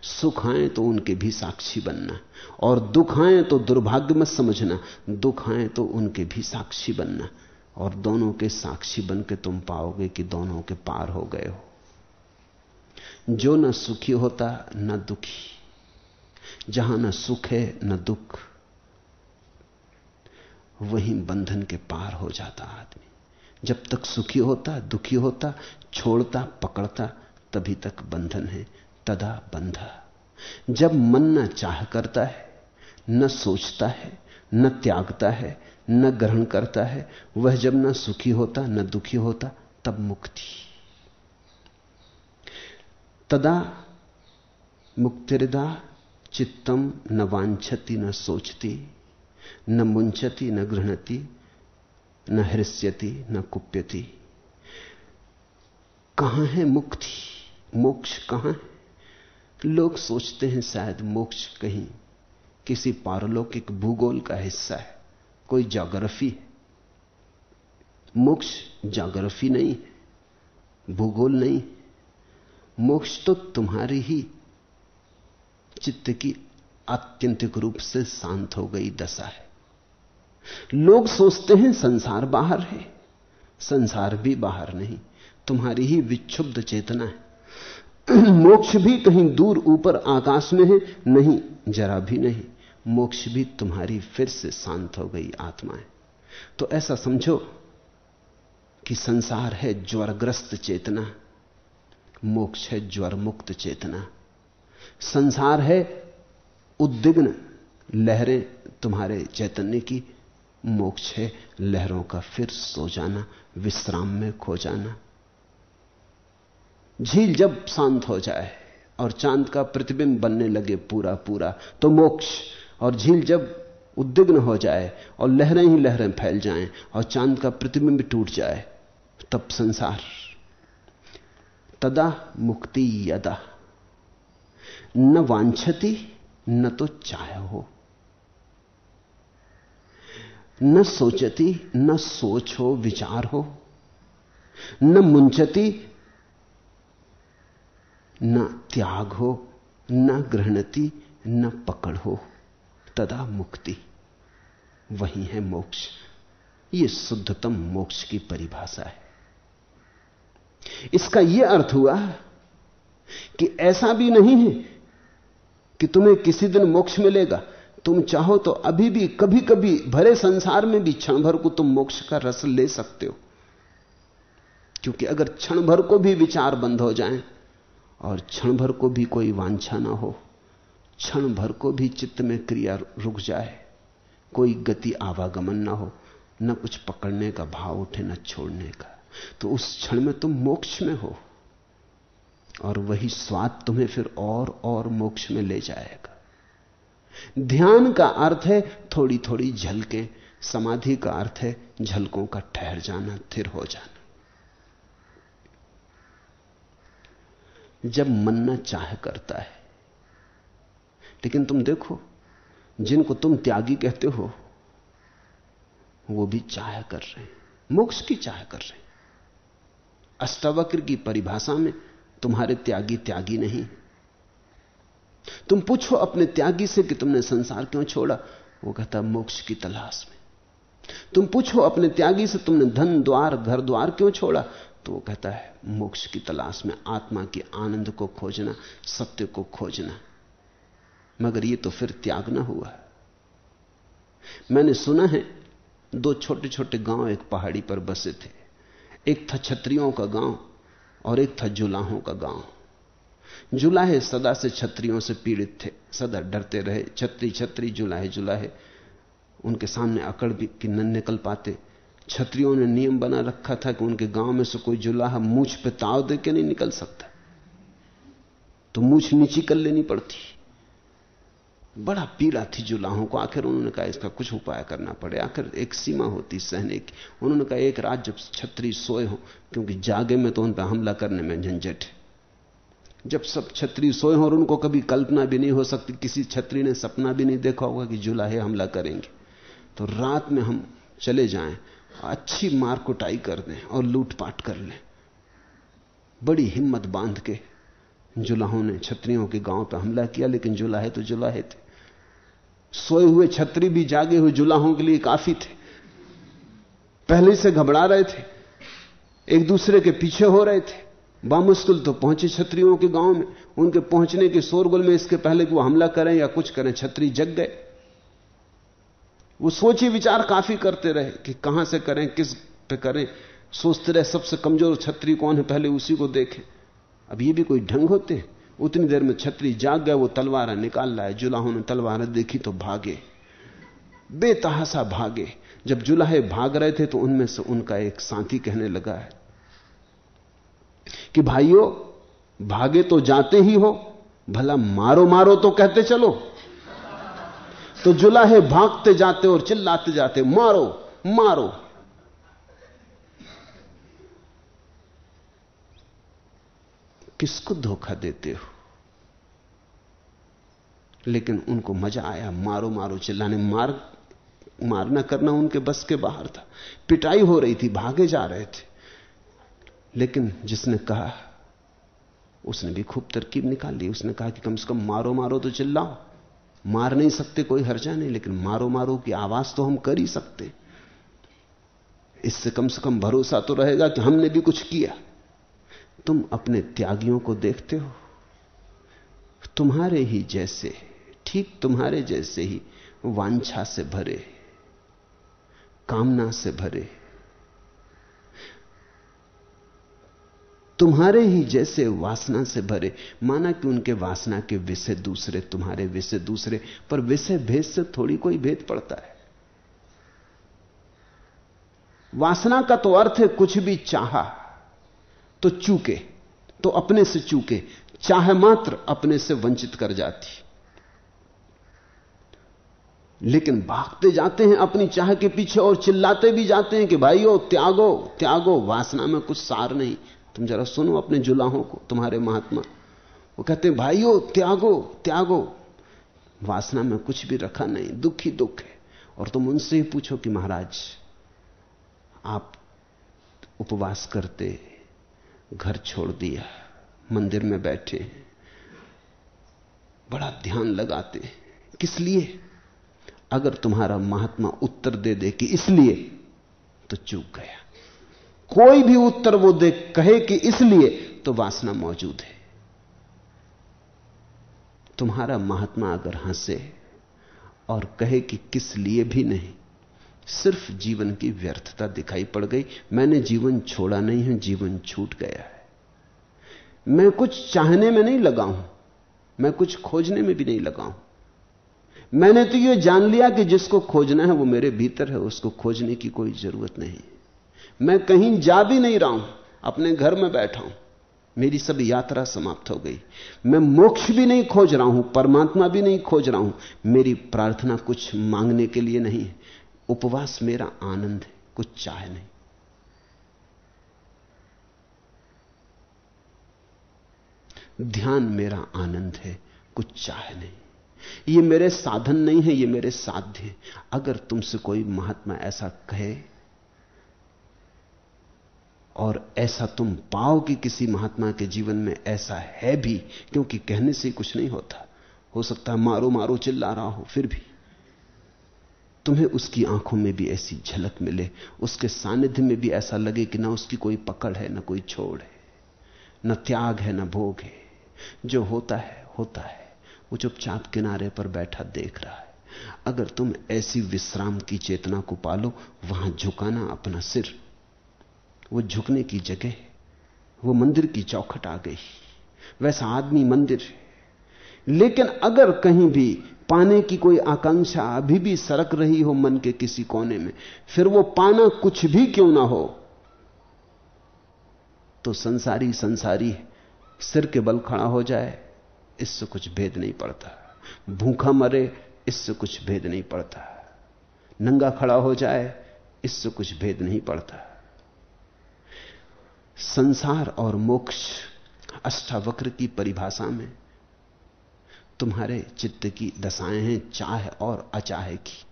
सुख आए तो उनके भी साक्षी बनना। और दुख आए तो दुर्भाग्य मत समझना। दुख आए तो उनके भी साक्षी बनना। और दोनों के साक्षी बन के तुम पाओगे कि दोनों के पार हो गए हो। जो न सुखी होता, न दुखी। जहाँ न सुख है, न दुख। वहीं बंधन के पार हो जाता आदमी। जब तक सुखी होता, दुखी होता, छोड़ता, पकड़ता, तभी तक बंधन है, तदा बंधा। जब मन न चाह करता है, न सोचता है, न त्यागता है, न ग्रहण करता है, वह जब न सुखी होता, न दुखी होता, तब मुक्ति। तदा मुक्तिदा चित्तम न वांछती न सोचती, न मुंचती न गृहणती, न हृष्यति, न कुप्यति। कहाँ है मुक्ति? मोक्ष कहाँ है? लोग सोचते हैं शायद मोक्ष कहीं किसी पारलौकिक भूगोल का हिस्सा है, कोई जोग्राफी है। मोक्ष जोग्राफी नहीं भूगोल नहीं मोक्ष तो तुम्हारी ही। चित्त की आत्यंतिक रूप से शांत हो गई दशा है। लोग सोचते हैं संसार बाहर है, संसार भी बाहर नहीं, तुम्हारी ही विक्षुब्ध चेतना है। मोक्ष भी कहीं दूर ऊपर आकाश में है, नहीं, जरा भी नहीं, मोक्ष भी तुम्हारी फिर से शांत हो गई आत्मा है। तो ऐसा समझो कि संसार है ज्वरग्रस्त चेतना। मोक्ष है, ज्वर मुक्त चेतना। संसार है, उद्विग्न। लहरें तुम्हारे चैतन्य की, मोक्ष है, लहरों का फिर सो जाना, विश्राम में खो जाना। झील जब शांत हो जाए और चाँद का प्रतिबिंब बनने लगे पूरा पूरा तो मोक्ष और झील जब उद्विग्न हो जाए और लहरें ही लहरें फैल जाएँ और चाँद का प्रतिबिंब टूट जाए, तब संसार तदा मुक्ति यदा। न वांछती न तो चाह हो न सोचती, न सोच हो विचार। हो न मुंचती न त्याग हो न ग्रहणती न पकड़। हो तदा मुक्ति। वही है मोक्ष। ये शुद्धतम मोक्ष की परिभाषा है। इसका यह अर्थ हुआ कि ऐसा भी नहीं है कि तुम्हें किसी दिन मोक्ष मिलेगा। तुम चाहो तो अभी भी कभी कभी भरे संसार में भी क्षण भर को तुम मोक्ष का रस ले सकते हो। क्योंकि अगर क्षण भर को भी विचार बंद हो जाएँ और क्षण भर को भी कोई वांछा ना हो, क्षण भर को भी चित्त में क्रिया रुक जाए, कोई गति आवागमन ना हो, न कुछ पकड़ने का भाव उठे, न छोड़ने का। तो उस क्षण में तुम मोक्ष में हो। और वही स्वाद तुम्हें फिर और और मोक्ष में ले जाएगा। ध्यान का अर्थ है थोड़ी थोड़ी झलकें, समाधि का अर्थ है झलकों का ठहर जाना, थिर हो जाना। जब मन न चाह करता है, लेकिन तुम देखो, जिनको तुम त्यागी कहते हो, वो भी चाह कर रहे हैं, मोक्ष की चाह कर रहे हैं। अष्टावक्र की परिभाषा में तुम्हारे त्यागी त्यागी नहीं। तुम पूछो अपने त्यागी से कि तुमने संसार क्यों छोड़ा? वो कहता, मोक्ष की तलाश में। तुम पूछो अपने त्यागी से तुमने धन द्वार, घर द्वार क्यों छोड़ा? तो वो कहता है, मोक्ष की तलाश में आत्मा के आनंद को खोजना, सत्य को खोजना। मगर ये तो फिर त्याग ना हुआ। मैंने सुना है, दो छोटे छोटे गाँव एक पहाड़ी पर बसे थे। एक था छत्रियों का गाँव और एक था जुलाहों का गाँव। जुलाहे सदा से छत्रियों से पीड़ित थे, सदा डरते रहे छत्री छत्री जुलाहे जुलाहे। उनके सामने अकड़ भी कि न निकल पाते। छत्रियों ने नियम बना रखा था कि उनके गाँव में से कोई जुलाहा मूछ पे ताव दे के नहीं निकल सकता। तो मूछ नीची कर लेनी पड़ती। बड़ा पीड़ा थी जुलाहों को। आखिर उन्होंने कहा, इसका कुछ उपाय करना पड़े। आखिर एक सीमा होती सहने की। उन्होंने कहा, एक रात जब छत्री सोए हो, क्योंकि जागे में तो उन पर हमला करने में झंझट है। जब सब छत्री सोए हो और उनको कभी कल्पना भी नहीं हो सकती, किसी छत्री ने सपना भी नहीं देखा होगा कि जुलाहे हमला करेंगे। तो रात में हम चले जाएँ, अच्छी मार कुटाई कर दें और लूटपाट कर लें। बड़ी हिम्मत बाँध के जुलाहों ने छत्रियों के गाँव पर हमला किया, लेकिन जुलाहे तो जुलाहे थे। सोए हुए छत्री भी जागे हुए जुलाहों के लिए काफ़ी थे। पहले से घबरा रहे थे। एक दूसरे के पीछे हो रहे थे। बामुश्किल तो पहुँचे छत्रियों के गाँव में। उनके पहुँचने के शोरगुल में इसके पहले कि वो हमला करें या कुछ करें, छत्री जग गए। वो सोची विचार काफ़ी करते रहे कि कहाँ से करें, किस पे करें। सोचते रहे सबसे कमज़ोर छत्री कौन है, पहले उसी को देखें। अब ये भी कोई ढंग होते उतनी देर में छत्री जाग गया, वो तलवार निकाल लाए जुलाहों ने तलवार देखी तो भागे। बेतहासा भागे। जब जुलाहे भाग रहे थे तो उनमें से उनका एक साथी कहने लगा है कि भाइयों, भागे तो जाते ही हो, भला मारो मारो तो कहते चलो। तो जुलाहे भागते जाते और चिल्लाते जाते, मारो मारो। किसको धोखा देते हो? लेकिन उनको मज़ा आया मारो मारो चिल्लाने, मार, मारना करना उनके बस के बाहर था। पिटाई हो रही थी, भागे जा रहे थे। लेकिन जिसने कहा, उसने भी खूब तरकीब निकाल ली। उसने कहा कि कम से कम मारो मारो तो चिल्लाओ। मार नहीं सकते, कोई हर्जा नहीं, लेकिन मारो मारो की आवाज़ तो हम कर ही सकते। इससे कम से कम भरोसा तो रहेगा कि हमने भी कुछ किया। तुम अपने त्यागियों को देखते हो? तुम्हारे ही जैसे, ठीक तुम्हारे जैसे ही वांछा से भरे, कामना से भरे। तुम्हारे ही जैसे वासना से भरे। माना कि उनके वासना के विषय दूसरे, तुम्हारे विषय दूसरे, पर विषय भेद से थोड़ी कोई भेद पड़ता है। वासना का तो अर्थ है कुछ भी चाहा तो चूके तो अपने से चूके, चाहे मात्र अपने से वंचित कर जाती। लेकिन भागते जाते हैं अपनी चाह के पीछे और चिल्लाते भी जाते हैं कि भाइयों, त्यागो त्यागो, वासना में कुछ सार नहीं। तुम जरा सुनो अपने जुलाहों को, तुम्हारे महात्मा। वो कहते हैं, भाइयों, त्यागो त्यागो, वासना में कुछ भी रखा नहीं, दुख ही दुख है। और तुम उनसे ही पूछो कि, महाराज, आप उपवास करते घर छोड़ दिया। मंदिर में बैठे। बड़ा ध्यान लगाते। किस लिए? अगर तुम्हारा महात्मा उत्तर दे दे कि इसलिए तो चूक गया। कोई भी उत्तर वो दे, कहे कि इसलिए तो वासना मौजूद है। तुम्हारा महात्मा अगर हंसे और कहे कि किस लिए भी नहीं सिर्फ़ जीवन की व्यर्थता दिखाई पड़ गई। मैंने जीवन छोड़ा नहीं है, जीवन छूट गया है। मैं कुछ चाहने में नहीं लगा हूँ, मैं कुछ खोजने में भी नहीं लगा हूँ। मैंने तो यह जान लिया कि जिसको खोजना है वो मेरे भीतर है, उसको खोजने की कोई ज़रूरत नहीं। मैं कहीं जा भी नहीं रहा हूँ, अपने घर में बैठा हूँ, मेरी सब यात्रा समाप्त हो गई। मैं मोक्ष भी नहीं खोज रहा हूँ, परमात्मा भी नहीं खोज रहा हूँ, मेरी प्रार्थना कुछ मांगने के लिए नहीं है। उपवास मेरा आनंद है, कुछ चाह नहीं। ध्यान मेरा आनंद है, कुछ चाह नहीं। ये मेरे साधन नहीं है, ये मेरे साध्य है। अगर तुमसे कोई महात्मा ऐसा कहे और ऐसा तुम पाओ कि किसी महात्मा के जीवन में ऐसा है भी, क्योंकि कहने से कुछ नहीं होता। हो सकता है मारो मारो चिल्ला रहा हो, फिर भी। तुम्हें उसकी आँखों में भी ऐसी झलक मिले, उसके सानिध्य में भी ऐसा लगे कि ना उसकी कोई पकड़ है, ना कोई छोड़ है, न त्याग है, न भोग है। जो होता है होता है। वो चुपचाप किनारे पर बैठा देख रहा है। अगर तुम ऐसी विश्राम की चेतना को पालो, वहाँ झुकाना अपना सिर। वो झुकने की जगह वो मंदिर की चौखट आ गई। वैसा आदमी मंदिर लेकिन अगर कहीं भी पाने की कोई आकांक्षा अभी भी सरक रही हो मन के किसी कोने में, फिर वो पाना कुछ भी क्यों ना हो? तो संसारी संसारी सिर के बल खड़ा हो जाए, इससे कुछ भेद नहीं पड़ता। भूखा मरे, इससे कुछ भेद नहीं पड़ता। नंगा खड़ा हो जाए, इससे कुछ भेद नहीं पड़ता। संसार और मोक्ष अष्टावक्र की परिभाषा में तुम्हारे चित्त की दशाएँ हैं, चाह और अचाह की।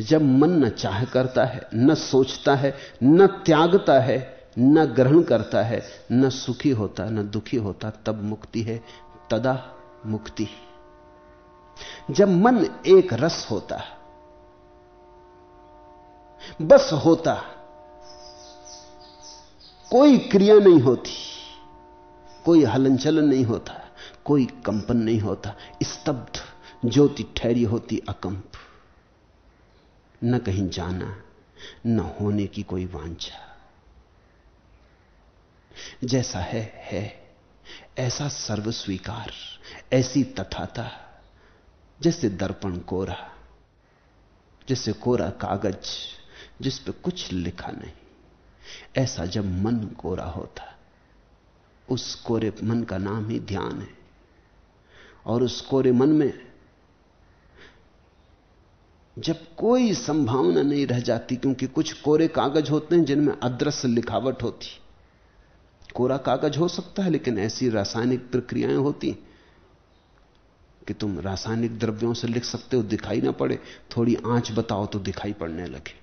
जब मन न चाह करता है, न सोचता है, न त्यागता है, न ग्रहण करता है, न सुखी होता, न दुखी होता, तब मुक्ति है, तदा मुक्ति। जब मन एक रस होता, बस होता, कोई क्रिया नहीं होती, कोई हलन चलन नहीं होता कोई कंपन नहीं होता। स्तब्ध ज्योति ठहरी होती अकंप। न कहीं जाना, न होने की कोई वांछा। जैसा है है। ऐसा सर्व स्वीकार ऐसी तथाता, जैसे दर्पण कोरा, जैसे कोरा कागज़, जिस पे कुछ लिखा नहीं। ऐसा जब मन कोरा होता, उस कोरे मन का नाम ही ध्यान है। और उस कोरे मन में जब कोई संभावना नहीं रह जाती, क्योंकि कुछ कोरे कागज़ होते हैं जिनमें अदृश्य लिखावट होती। कोरा कागज़ हो सकता है, लेकिन ऐसी रासायनिक प्रक्रियाएँ होती कि तुम रासायनिक द्रव्यों से लिख सकते हो, दिखाई ना पड़े। थोड़ी आँच बताओ तो दिखाई पड़ने लगे।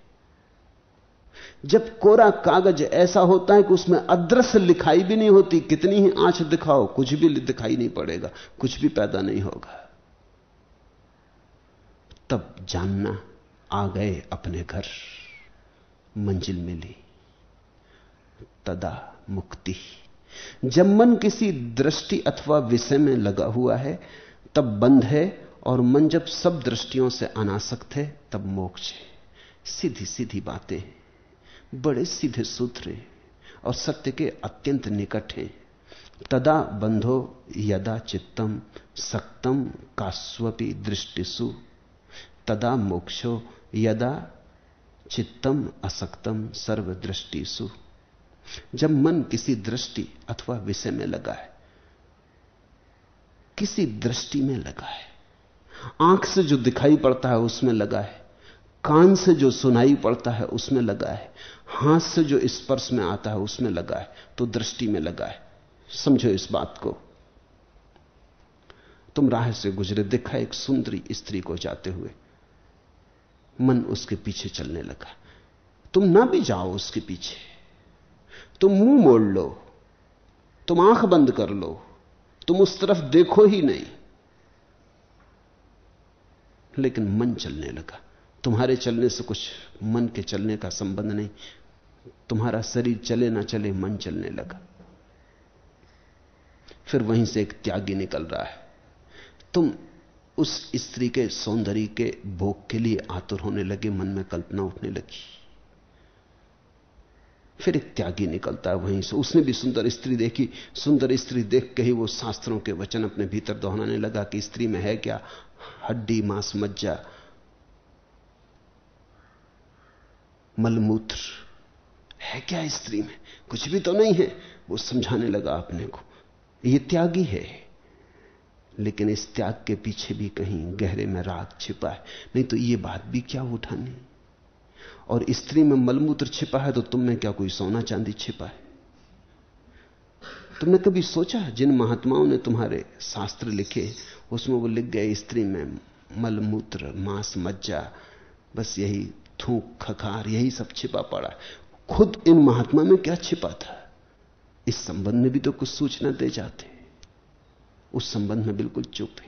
जब कोरा कागज़ ऐसा होता है कि उसमें अदृश्य लिखाई भी नहीं होती, कितनी ही आँच दिखाओ, कुछ भी दिखाई नहीं पड़ेगा, कुछ भी पैदा नहीं होगा। तब जानना, आ गए अपने घर, मंजिल मिली, तदा मुक्ति। जब मन किसी दृष्टि अथवा विषय में लगा हुआ है, तब बंध है, और मन जब सब दृष्टियों से अनासक्त है, तब मोक्ष है। सीधी सीधी बातें बड़े सीधे सूत्र हैं और सत्य के अत्यंत निकट हैं। तदा बंधो यदा चित्तम सक्तम कास्वपी दृष्टिसु। तदा मोक्षो यदा चित्तम असक्तम सर्वदृष्टिसु। जब मन किसी दृष्टि अथवा विषय में लगा है, किसी दृष्टि में लगा है, आँख से जो दिखाई पड़ता है उसमें लगा है, कान से जो सुनाई पड़ता है उसमें लगा है हाथ से जो स्पर्श में आता है, उसमें लगा है तो दृष्टि में लगा है। समझो इस बात को। तुम राह से गुजरे, देखा एक सुंदरी स्त्री को जाते हुए। मन उसके पीछे चलने लगा। तुम ना भी जाओ उसके पीछे। तुम मुँह मोड़ लो। तुम आँख बंद कर लो। तुम उस तरफ़ देखो ही नहीं। लेकिन मन चलने लगा। तुम्हारे चलने से कुछ मन के चलने का संबंध नहीं। तुम्हारा शरीर चले ना चले, मन चलने लगा। फिर वहीं से एक त्यागी निकल रहा है। तुम उस स्त्री के सौंदर्य के भोग के लिए आतुर होने लगे, मन में कल्पना उठने लगी। फिर एक त्यागी निकलता है वहीं से। उसने भी सुंदर स्त्री देखी। सुंदर स्त्री देख के ही वो शास्त्रों के वचन अपने भीतर दोहराने लगा कि स्त्री में है क्या? हड्डी, मांस, मज्जा, मलमूत्र। है क्या स्त्री में? कुछ भी तो नहीं है। वो समझाने लगा अपने को, ये त्यागी है। लेकिन इस त्याग के पीछे भी कहीं गहरे में राग छिपा है। नहीं तो ये बात भी क्या उठानी? और स्त्री में मलमूत्र छिपा है तो तुम में क्या कोई सोना चांदी छिपा है? तुमने कभी सोचा जिन महात्माओं ने तुम्हारे शास्त्र लिखे, उसमें वो लिख गए, स्त्री में मलमूत्र, मांस, मज्जा, बस यही थूक, खखार, यही सब छिपा पड़ा खुद इन महात्मा में क्या छिपा था? इस संबंध में भी तो कुछ सूचना दे जाते। उस संबंध में बिल्कुल चुप है।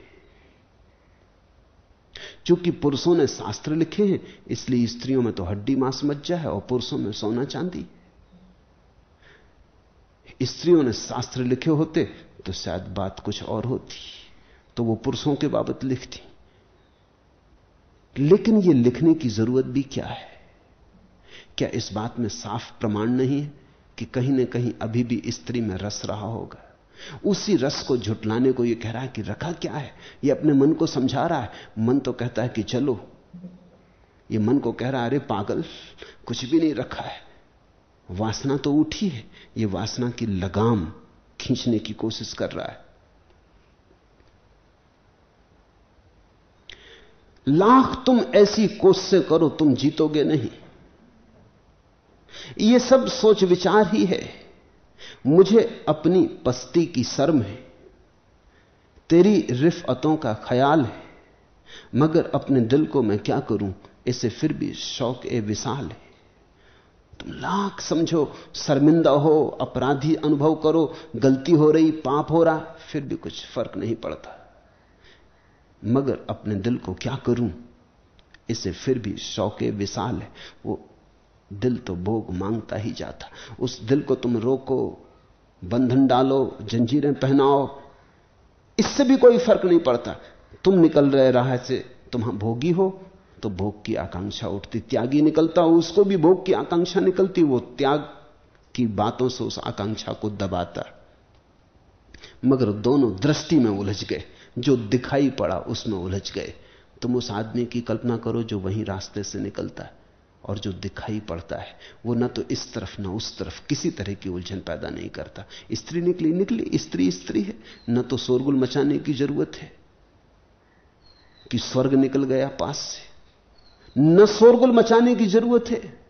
चूँकि पुरुषों ने शास्त्र लिखे हैं, इसलिए स्त्रियों में तो हड्डी मांस मज्जा है और पुरुषों में सोना चांदी। स्त्रियों ने शास्त्र लिखे होते तो शायद बात कुछ और होती। तो वो पुरुषों के बाबत लिखती। लेकिन ये लिखने की ज़रूरत भी क्या है? क्या इस बात में साफ़ प्रमाण नहीं है कि कहीं ना कहीं अभी भी स्त्री में रस रहा होगा? उसी रस को झुटलाने को यह कह रहा है कि रखा क्या है? यह अपने मन को समझा रहा है। मन तो कहता है कि चलो। ये मन को कह रहा है, अरे पागल, कुछ भी नहीं रखा है। वासना तो उठी है। ये वासना की लगाम खींचने की कोशिश कर रहा है। लाख तुम ऐसी कोशिशें करो, तुम जीतोगे नहीं। ये सब सोच विचार ही है। मुझे अपनी पस्ती की शर्म है। तेरी रिफअतों का ख्याल है। मगर अपने दिल को मैं क्या करूँ, इसे फिर भी शौक ए विशाल है। तुम लाख समझो, शर्मिंदा हो, अपराधी अनुभव करो, गलती हो रही, पाप हो रहा, फिर भी कुछ फ़र्क नहीं पड़ता। मगर अपने दिल को क्या करूँ, इसे फिर भी शौके विशाल है। वो दिल तो भोग माँगता ही जाता। उस दिल को तुम रोको, बंधन डालो, जंजीरें पहनाओ, इससे भी कोई फ़र्क नहीं पड़ता। तुम निकल रहे राह से, तुम भोगी हो तो भोग की आकांक्षा उठती, त्यागी निकलता हो, उसको भी भोग की आकांक्षा निकलती, वो त्याग की बातों से उस आकांक्षा को दबाता। मगर दोनों दृष्टि में उलझ गए, जो दिखाई पड़ा उसमें उलझ गए। तुम उस आदमी की कल्पना करो जो वहीं रास्ते से निकलता है। और जो दिखाई पड़ता है, वो ना तो इस तरफ़ ना उस तरफ़ किसी तरह की उलझन पैदा नहीं करता। स्त्री निकली निकली, स्त्री स्त्री है। न तो शोरगुल मचाने की ज़रूरत है कि स्वर्ग निकल गया पास से। न शोरगुल मचाने की ज़रूरत है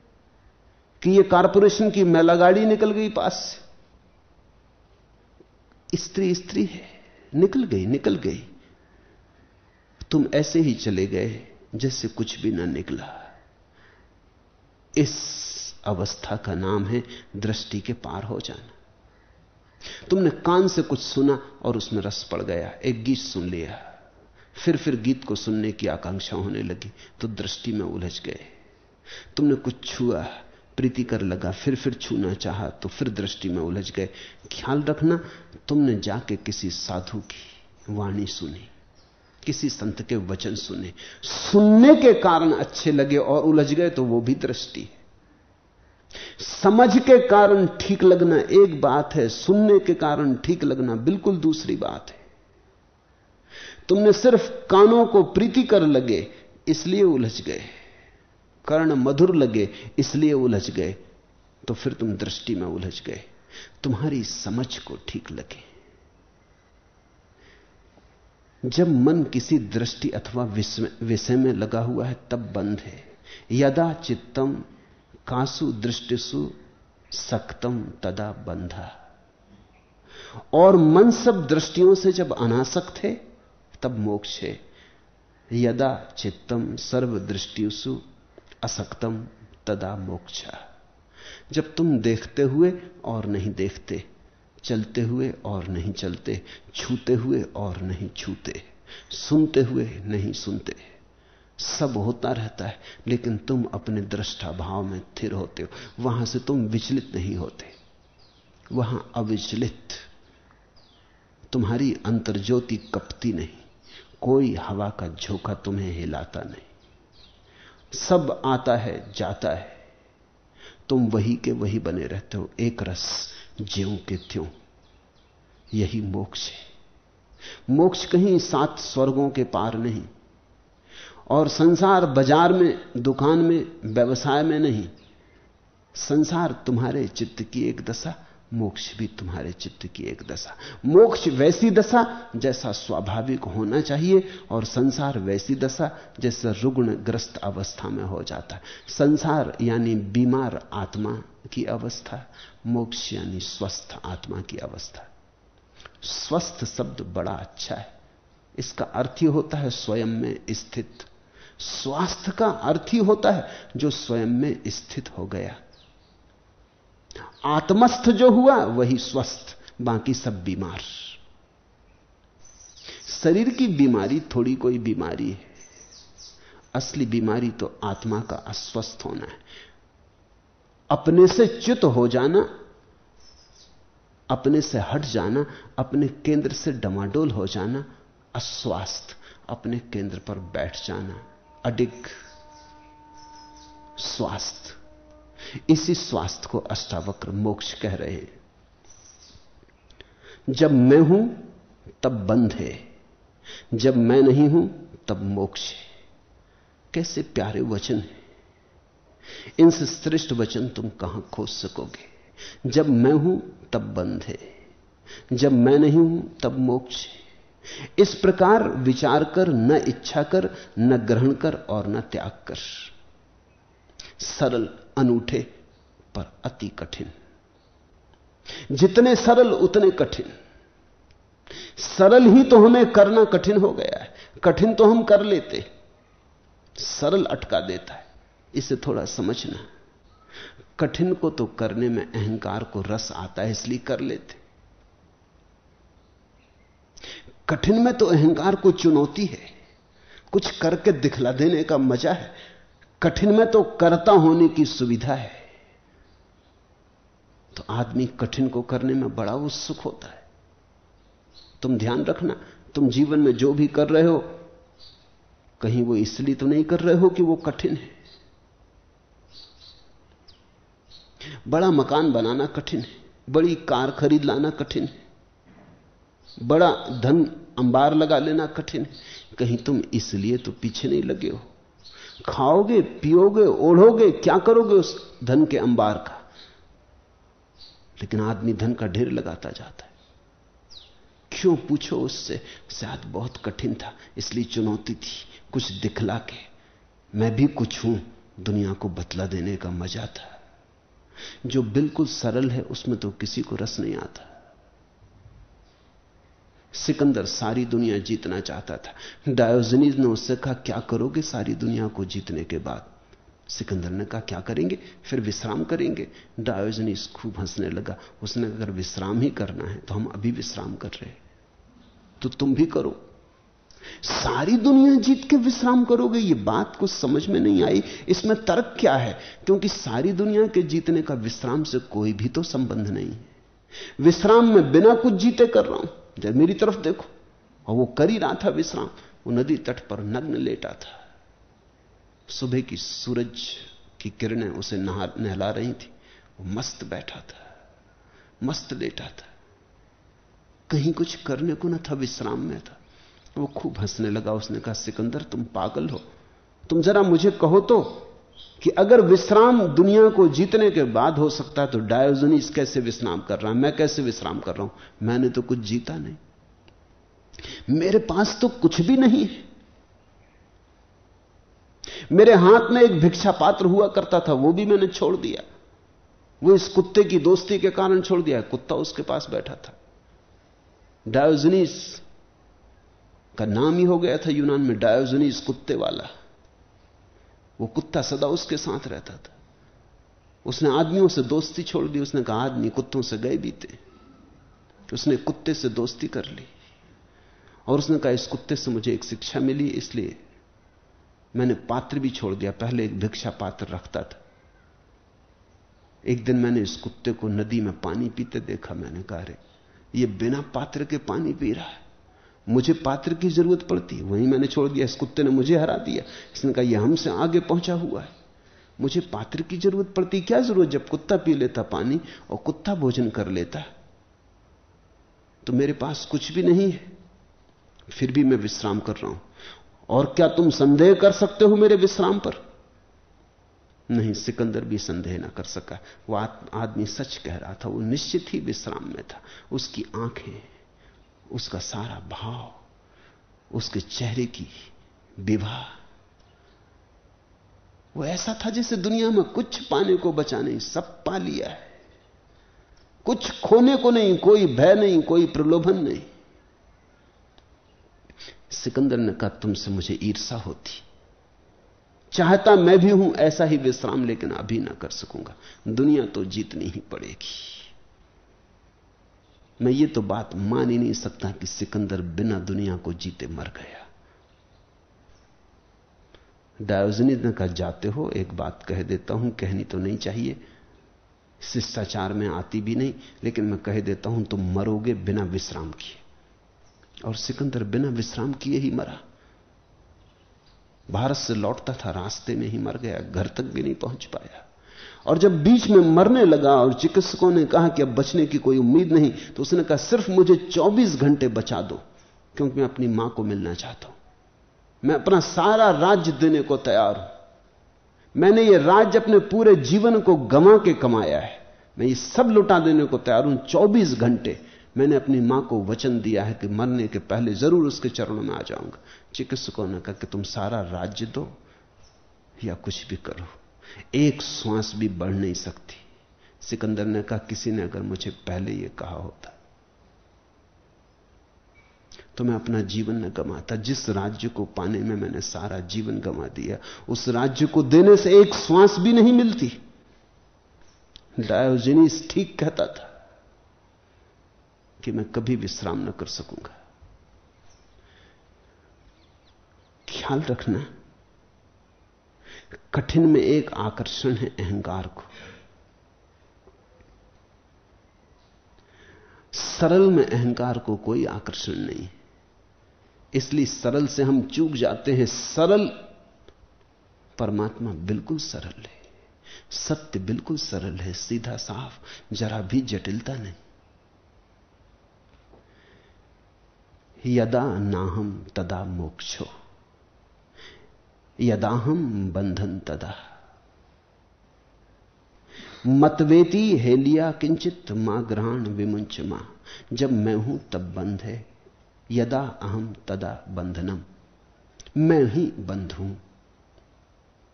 कि ये कारपोरेशन की मेला गाड़ी निकल गई पास से। स्त्री स्त्री है। निकल गई निकल गई। तुम ऐसे ही चले गए जैसे कुछ भी ना निकला। इस अवस्था का नाम है दृष्टि के पार हो जाना। तुमने कान से कुछ सुना और उसमें रस पड़ गया, एक गीत सुन लिया। फिर फिर गीत को सुनने की आकांक्षा होने लगी तो दृष्टि में उलझ गए। तुमने कुछ छुआ, प्रीति कर लगा, फिर फिर छूना चाहा तो फिर दृष्टि में उलझ गए। ख्याल रखना, तुमने जाके किसी साधु की वाणी सुनी। किसी संत के वचन सुने। सुनने के कारण अच्छे लगे और उलझ गए तो वो भी दृष्टि। समझ के कारण ठीक लगना एक बात है, सुनने के कारण ठीक लगना बिल्कुल दूसरी बात है। तुमने सिर्फ़ कानों को प्रीति कर लगे, इसलिए उलझ गए। कर्ण मधुर लगे, इसलिए उलझ गए। तो फिर तुम दृष्टि में उलझ गए। तुम्हारी समझ को ठीक लगे। जब मन किसी दृष्टि अथवा विषय में लगा हुआ है, तब बंद है। यदा चित्तम कासु दृष्टिसु सक्तम तदा बंधा। और मन सब दृष्टियों से जब अनासक्त है, तब मोक्ष है। यदा चित्तम सर्व दृष्टिसु असक्तम तदा मोक्षा। जब तुम देखते हुए और नहीं देखते चलते हुए और नहीं चलते, छूते हुए और नहीं छूते, सुनते हुए नहीं सुनते। सब होता रहता है, लेकिन तुम अपने दृष्टा भाव में थिर होते हो। वहाँ से तुम विचलित नहीं होते। वहाँ अविचलित। तुम्हारी अंतर्ज्योति कपती नहीं। कोई हवा का झोंका तुम्हें हिलाता नहीं। सब आता है, जाता है। तुम वही के वही बने रहते हो, एक रस ज्यों के त्यों। यही मोक्ष है। मोक्ष कहीं सात स्वर्गों के पार नहीं और संसार बाज़ार में, दुकान में, व्यवसाय में नहीं। संसार तुम्हारे चित्त की एक दशा मोक्ष भी तुम्हारे चित्त की एक दशा। मोक्ष वैसी दशा जैसा स्वाभाविक होना चाहिए और संसार वैसी दशा जैसा रुग्ण ग्रस्त अवस्था में हो जाता है। संसार यानी बीमार आत्मा की अवस्था, मोक्ष यानी स्वस्थ आत्मा की अवस्था। स्वस्थ शब्द बड़ा अच्छा है। इसका अर्थ ही होता है स्वयं में स्थित। स्वास्थ्य का अर्थ ही होता है जो स्वयं में स्थित हो गया। आत्मस्थ जो हुआ, वही स्वस्थ, बाकी सब बीमार। शरीर की बीमारी थोड़ी कोई बीमारी है। असली बीमारी तो आत्मा का अस्वस्थ होना है। अपने से च्युत हो जाना, अपने से हट जाना, अपने केंद्र से डमाडोल हो जाना अस्वास्थ्य अपने केंद्र पर बैठ जाना अडिग स्वास्थ्य इसी स्वास्थ्य को अष्टावक्र मोक्ष कह रहे हैं। जब मैं हूँ, तब बंध है। जब मैं नहीं हूँ, तब मोक्ष है। कैसे प्यारे वचन है। इनसे श्रेष्ठ वचन तुम कहाँ खोज सकोगे? जब मैं हूँ, तब बंध है। जब मैं नहीं हूँ, तब मोक्ष है। इस प्रकार विचार कर, न इच्छा कर, न ग्रहण कर और न त्याग कर। सरल अनूठे, पर अति कठिन। जितने सरल, उतने कठिन। सरल ही तो हमें करना कठिन हो गया है। कठिन तो हम कर लेते। सरल अटका देता है। इसे थोड़ा समझना। कठिन को तो करने में अहंकार को रस आता है, इसलिए कर लेते। कठिन में तो अहंकार को चुनौती है। कुछ करके दिखला देने का मज़ा है। कठिन में तो करता होने की सुविधा है। तो आदमी कठिन को करने में बड़ा उत्सुक होता है। तुम ध्यान रखना, तुम जीवन में जो भी कर रहे हो, कहीं वो इसलिए तो नहीं कर रहे हो कि वो कठिन है। बड़ा मकान बनाना कठिन है, बड़ी कार खरीद लाना कठिन है, बड़ा धन अंबार लगा लेना कठिन है। कहीं तुम इसलिए तो पीछे नहीं लगे हो। खाओगे, पियोगे, ओढ़ोगे, क्या करोगे उस धन के अंबार का? लेकिन आदमी धन का ढेर लगाता जाता है। क्यों पूछो उससे? शायद बहुत कठिन था, इसलिए चुनौती थी, कुछ दिखला के। मैं भी कुछ हूँ, दुनिया को बतला देने का मज़ा था। जो बिल्कुल सरल है, उसमें तो किसी को रस नहीं आता। सिकंदर सारी दुनिया जीतना चाहता था। डायोजनीज ने उससे कहा, क्या करोगे सारी दुनिया को जीतने के बाद? सिकंदर ने कहा, क्या करेंगे? फिर विश्राम करेंगे? डायोजनीस खूब हंसने लगा, उसने अगर विश्राम ही करना है तो हम अभी विश्राम कर रहे तो तुम भी करो। सारी दुनिया जीत के विश्राम करोगे, ये बात कुछ समझ में नहीं आई। इसमें तर्क क्या है? क्योंकि सारी दुनिया के जीतने का विश्राम से कोई भी तो संबंध नहीं है। विश्राम में बिना कुछ जीते कर रहा हूँ। जब मेरी तरफ़ देखो, और वो कर ही रहा था विश्राम, वो नदी तट पर नग्न लेटा था। सुबह की सूरज की किरणें उसे नहला रही थी। वो मस्त बैठा था, मस्त लेटा था। कहीं कुछ करने को ना था, विश्राम में था। वो खूब हंसने लगा, उसने कहा, सिकंदर, तुम पागल हो। तुम जरा मुझे कहो तो। कि अगर विश्राम दुनिया को जीतने के बाद हो सकता है तो डायोजनीस कैसे विश्राम कर रहा है? मैं कैसे विश्राम कर रहा हूँ? मैंने तो कुछ जीता नहीं। मेरे पास तो कुछ भी नहीं है। मेरे हाथ में एक भिक्षा पात्र हुआ करता था, वो भी मैंने छोड़ दिया। वो इस कुत्ते की दोस्ती के कारण छोड़ दिया। कुत्ता उसके पास बैठा था। डायोजनीस का नाम ही हो गया था यूनान में, डायोजनीस कुत्ते वाला। वो कुत्ता सदा उसके साथ रहता था। उसने आदमियों से दोस्ती छोड़ दी, उसने कहा, आदमी कुत्तों से गए बीते। उसने कुत्ते से दोस्ती कर ली। और उसने कहा, इस कुत्ते से मुझे एक शिक्षा मिली, इसलिए मैंने पात्र भी छोड़ दिया। पहले एक भिक्षा पात्र रखता था। एक दिन मैंने इस कुत्ते को नदी में पानी पीते देखा। मैंने कहा रे ये बिना पात्र के पानी पी रहा है। मुझे पात्र की ज़रूरत पड़ती है। वहीं मैंने छोड़ दिया, इस कुत्ते ने मुझे हरा दिया। इसने कहा, यह हमसे आगे पहुँचा हुआ है। मुझे पात्र की ज़रूरत पड़ती, क्या ज़रूरत जब कुत्ता पी लेता पानी और कुत्ता भोजन कर लेता? तो मेरे पास कुछ भी नहीं है। फिर भी मैं विश्राम कर रहा हूँ। और क्या तुम संदेह कर सकते हो मेरे विश्राम पर? नहीं, सिकंदर भी संदेह ना कर सका। वो आदमी सच कह रहा था। वो निश्चित ही विश्राम में था। उसकी आँखें उसका सारा भाव, उसके चेहरे की विवाह। वो ऐसा था जैसे दुनिया में कुछ पाने को बचा नहीं, सब पा लिया है। कुछ खोने को नहीं, कोई भय नहीं, कोई प्रलोभन नहीं। सिकंदर ने कहा, तुमसे मुझे ईर्षा होती। चाहता मैं भी हूँ, ऐसा ही विश्राम लेकिन अभी ना कर सकूँगा। दुनिया तो जीतनी ही पड़ेगी। मैं ये तो बात मान ही नहीं सकता कि सिकंदर बिना दुनिया को जीते मर गया। डायोजनी ने कहा, जाते हो, एक बात कह देता हूँ, कहनी तो नहीं चाहिए। शिष्टाचार में आती भी नहीं, लेकिन मैं कह देता हूँ, तुम मरोगे बिना विश्राम किए। और सिकंदर बिना विश्राम किए ही मरा। भारत से लौटता था, रास्ते में ही मर गया, घर तक भी नहीं पहुँच पाया। और जब बीच में मरने लगा और चिकित्सकों ने कहा कि अब बचने की कोई उम्मीद नहीं तो उसने कहा, सिर्फ़ मुझे 24 घंटे बचा दो, क्योंकि मैं अपनी माँ को मिलना चाहता हूँ। मैं अपना सारा राज्य देने को तैयार हूँ। मैंने ये राज्य अपने पूरे जीवन को गंवा के कमाया है। मैं ये सब लुटा देने को तैयार हूँ। 24 घंटे मैंने अपनी माँ को वचन दिया है कि मरने के पहले ज़रूर उसके चरणों में आ जाऊँगा। चिकित्सकों ने कहा कि तुम सारा राज्य दो या कुछ भी करो। एक श्वास भी बढ़ नहीं सकती। सिकंदर ने कहा, किसी ने अगर मुझे पहले यह कहा होता तो मैं अपना जीवन न गमाता। जिस राज्य को पाने में मैंने सारा जीवन गमा दिया, उस राज्य को देने से एक श्वास भी नहीं मिलती। डायोजिनीस ठीक कहता था कि मैं कभी विश्राम न कर सकूँगा। ख्याल रखना। कठिन में एक आकर्षण है अहंकार को। सरल में अहंकार को कोई आकर्षण नहीं। इसलिए सरल से हम चूक जाते हैं। सरल परमात्मा बिल्कुल सरल है। सत्य बिल्कुल सरल है। सीधा साफ़, जरा भी जटिलता नहीं। यदा नाहम तदा मोक्षो। यदाहम बंधन तदा मतवेती हेलिया किंचित माँ ग्रहण विमुंच माँ। जब मैं हूँ तब बंध है। यदा अहम तदा बंधनम। मैं ही बंध हूँ।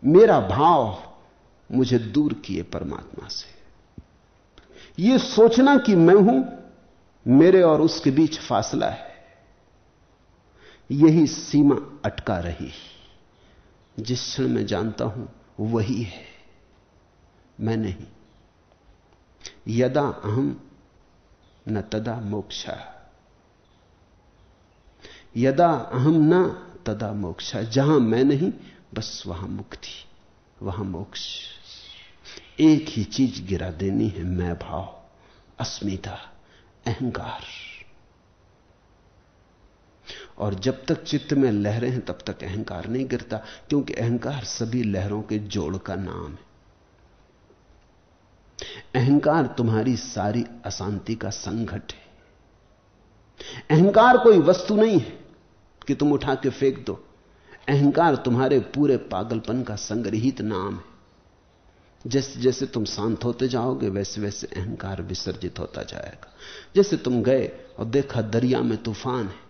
मेरा भाव मुझे दूर किए परमात्मा से। यह सोचना कि मैं हूँ, मेरे और उसके बीच फासला है। यही सीमा अटका रही। जिस क्षण मैं जानता हूँ, वही है। मैं नहीं। यदा अहम न तदा मोक्षा। यदा अहम न तदा मोक्षा। जहाँ मैं नहीं, बस वहाँ मुक्ति, वहाँ मोक्ष। एक ही चीज़ गिरा देनी है, मैं भाव, अस्मिता, अहंकार। और जब तक चित्त में लहरें हैं, तब तक अहंकार नहीं गिरता, क्योंकि अहंकार सभी लहरों के जोड़ का नाम है। अहंकार तुम्हारी सारी अशांति का संघट है। अहंकार कोई वस्तु नहीं है कि तुम उठा के फेंक दो। अहंकार तुम्हारे पूरे पागलपन का संग्रहित नाम है। जैसे जैसे तुम शांत होते जाओगे, वैसे वैसे अहंकार विसर्जित होता जाएगा। जैसे तुम गए और देखा दरिया में तूफ़ान है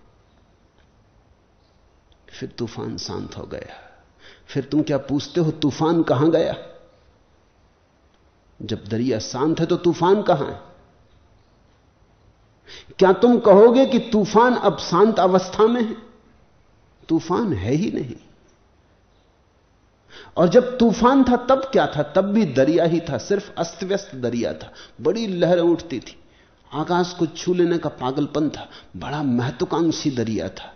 फिर तूफ़ान शांत हो गया। फिर तुम क्या पूछते हो तूफ़ान कहाँ गया? जब दरिया शांत है तो तूफ़ान कहाँ है? क्या तुम कहोगे कि तूफ़ान अब शांत अवस्था में है? तूफ़ान है ही नहीं। और जब तूफ़ान था, तब क्या था? तब भी दरिया ही था, सिर्फ़ अस्त व्यस्त दरिया था। बड़ी लहरें उठती थी। आकाश को छू लेने का पागलपन था। बड़ा महत्वाकांक्षी दरिया था।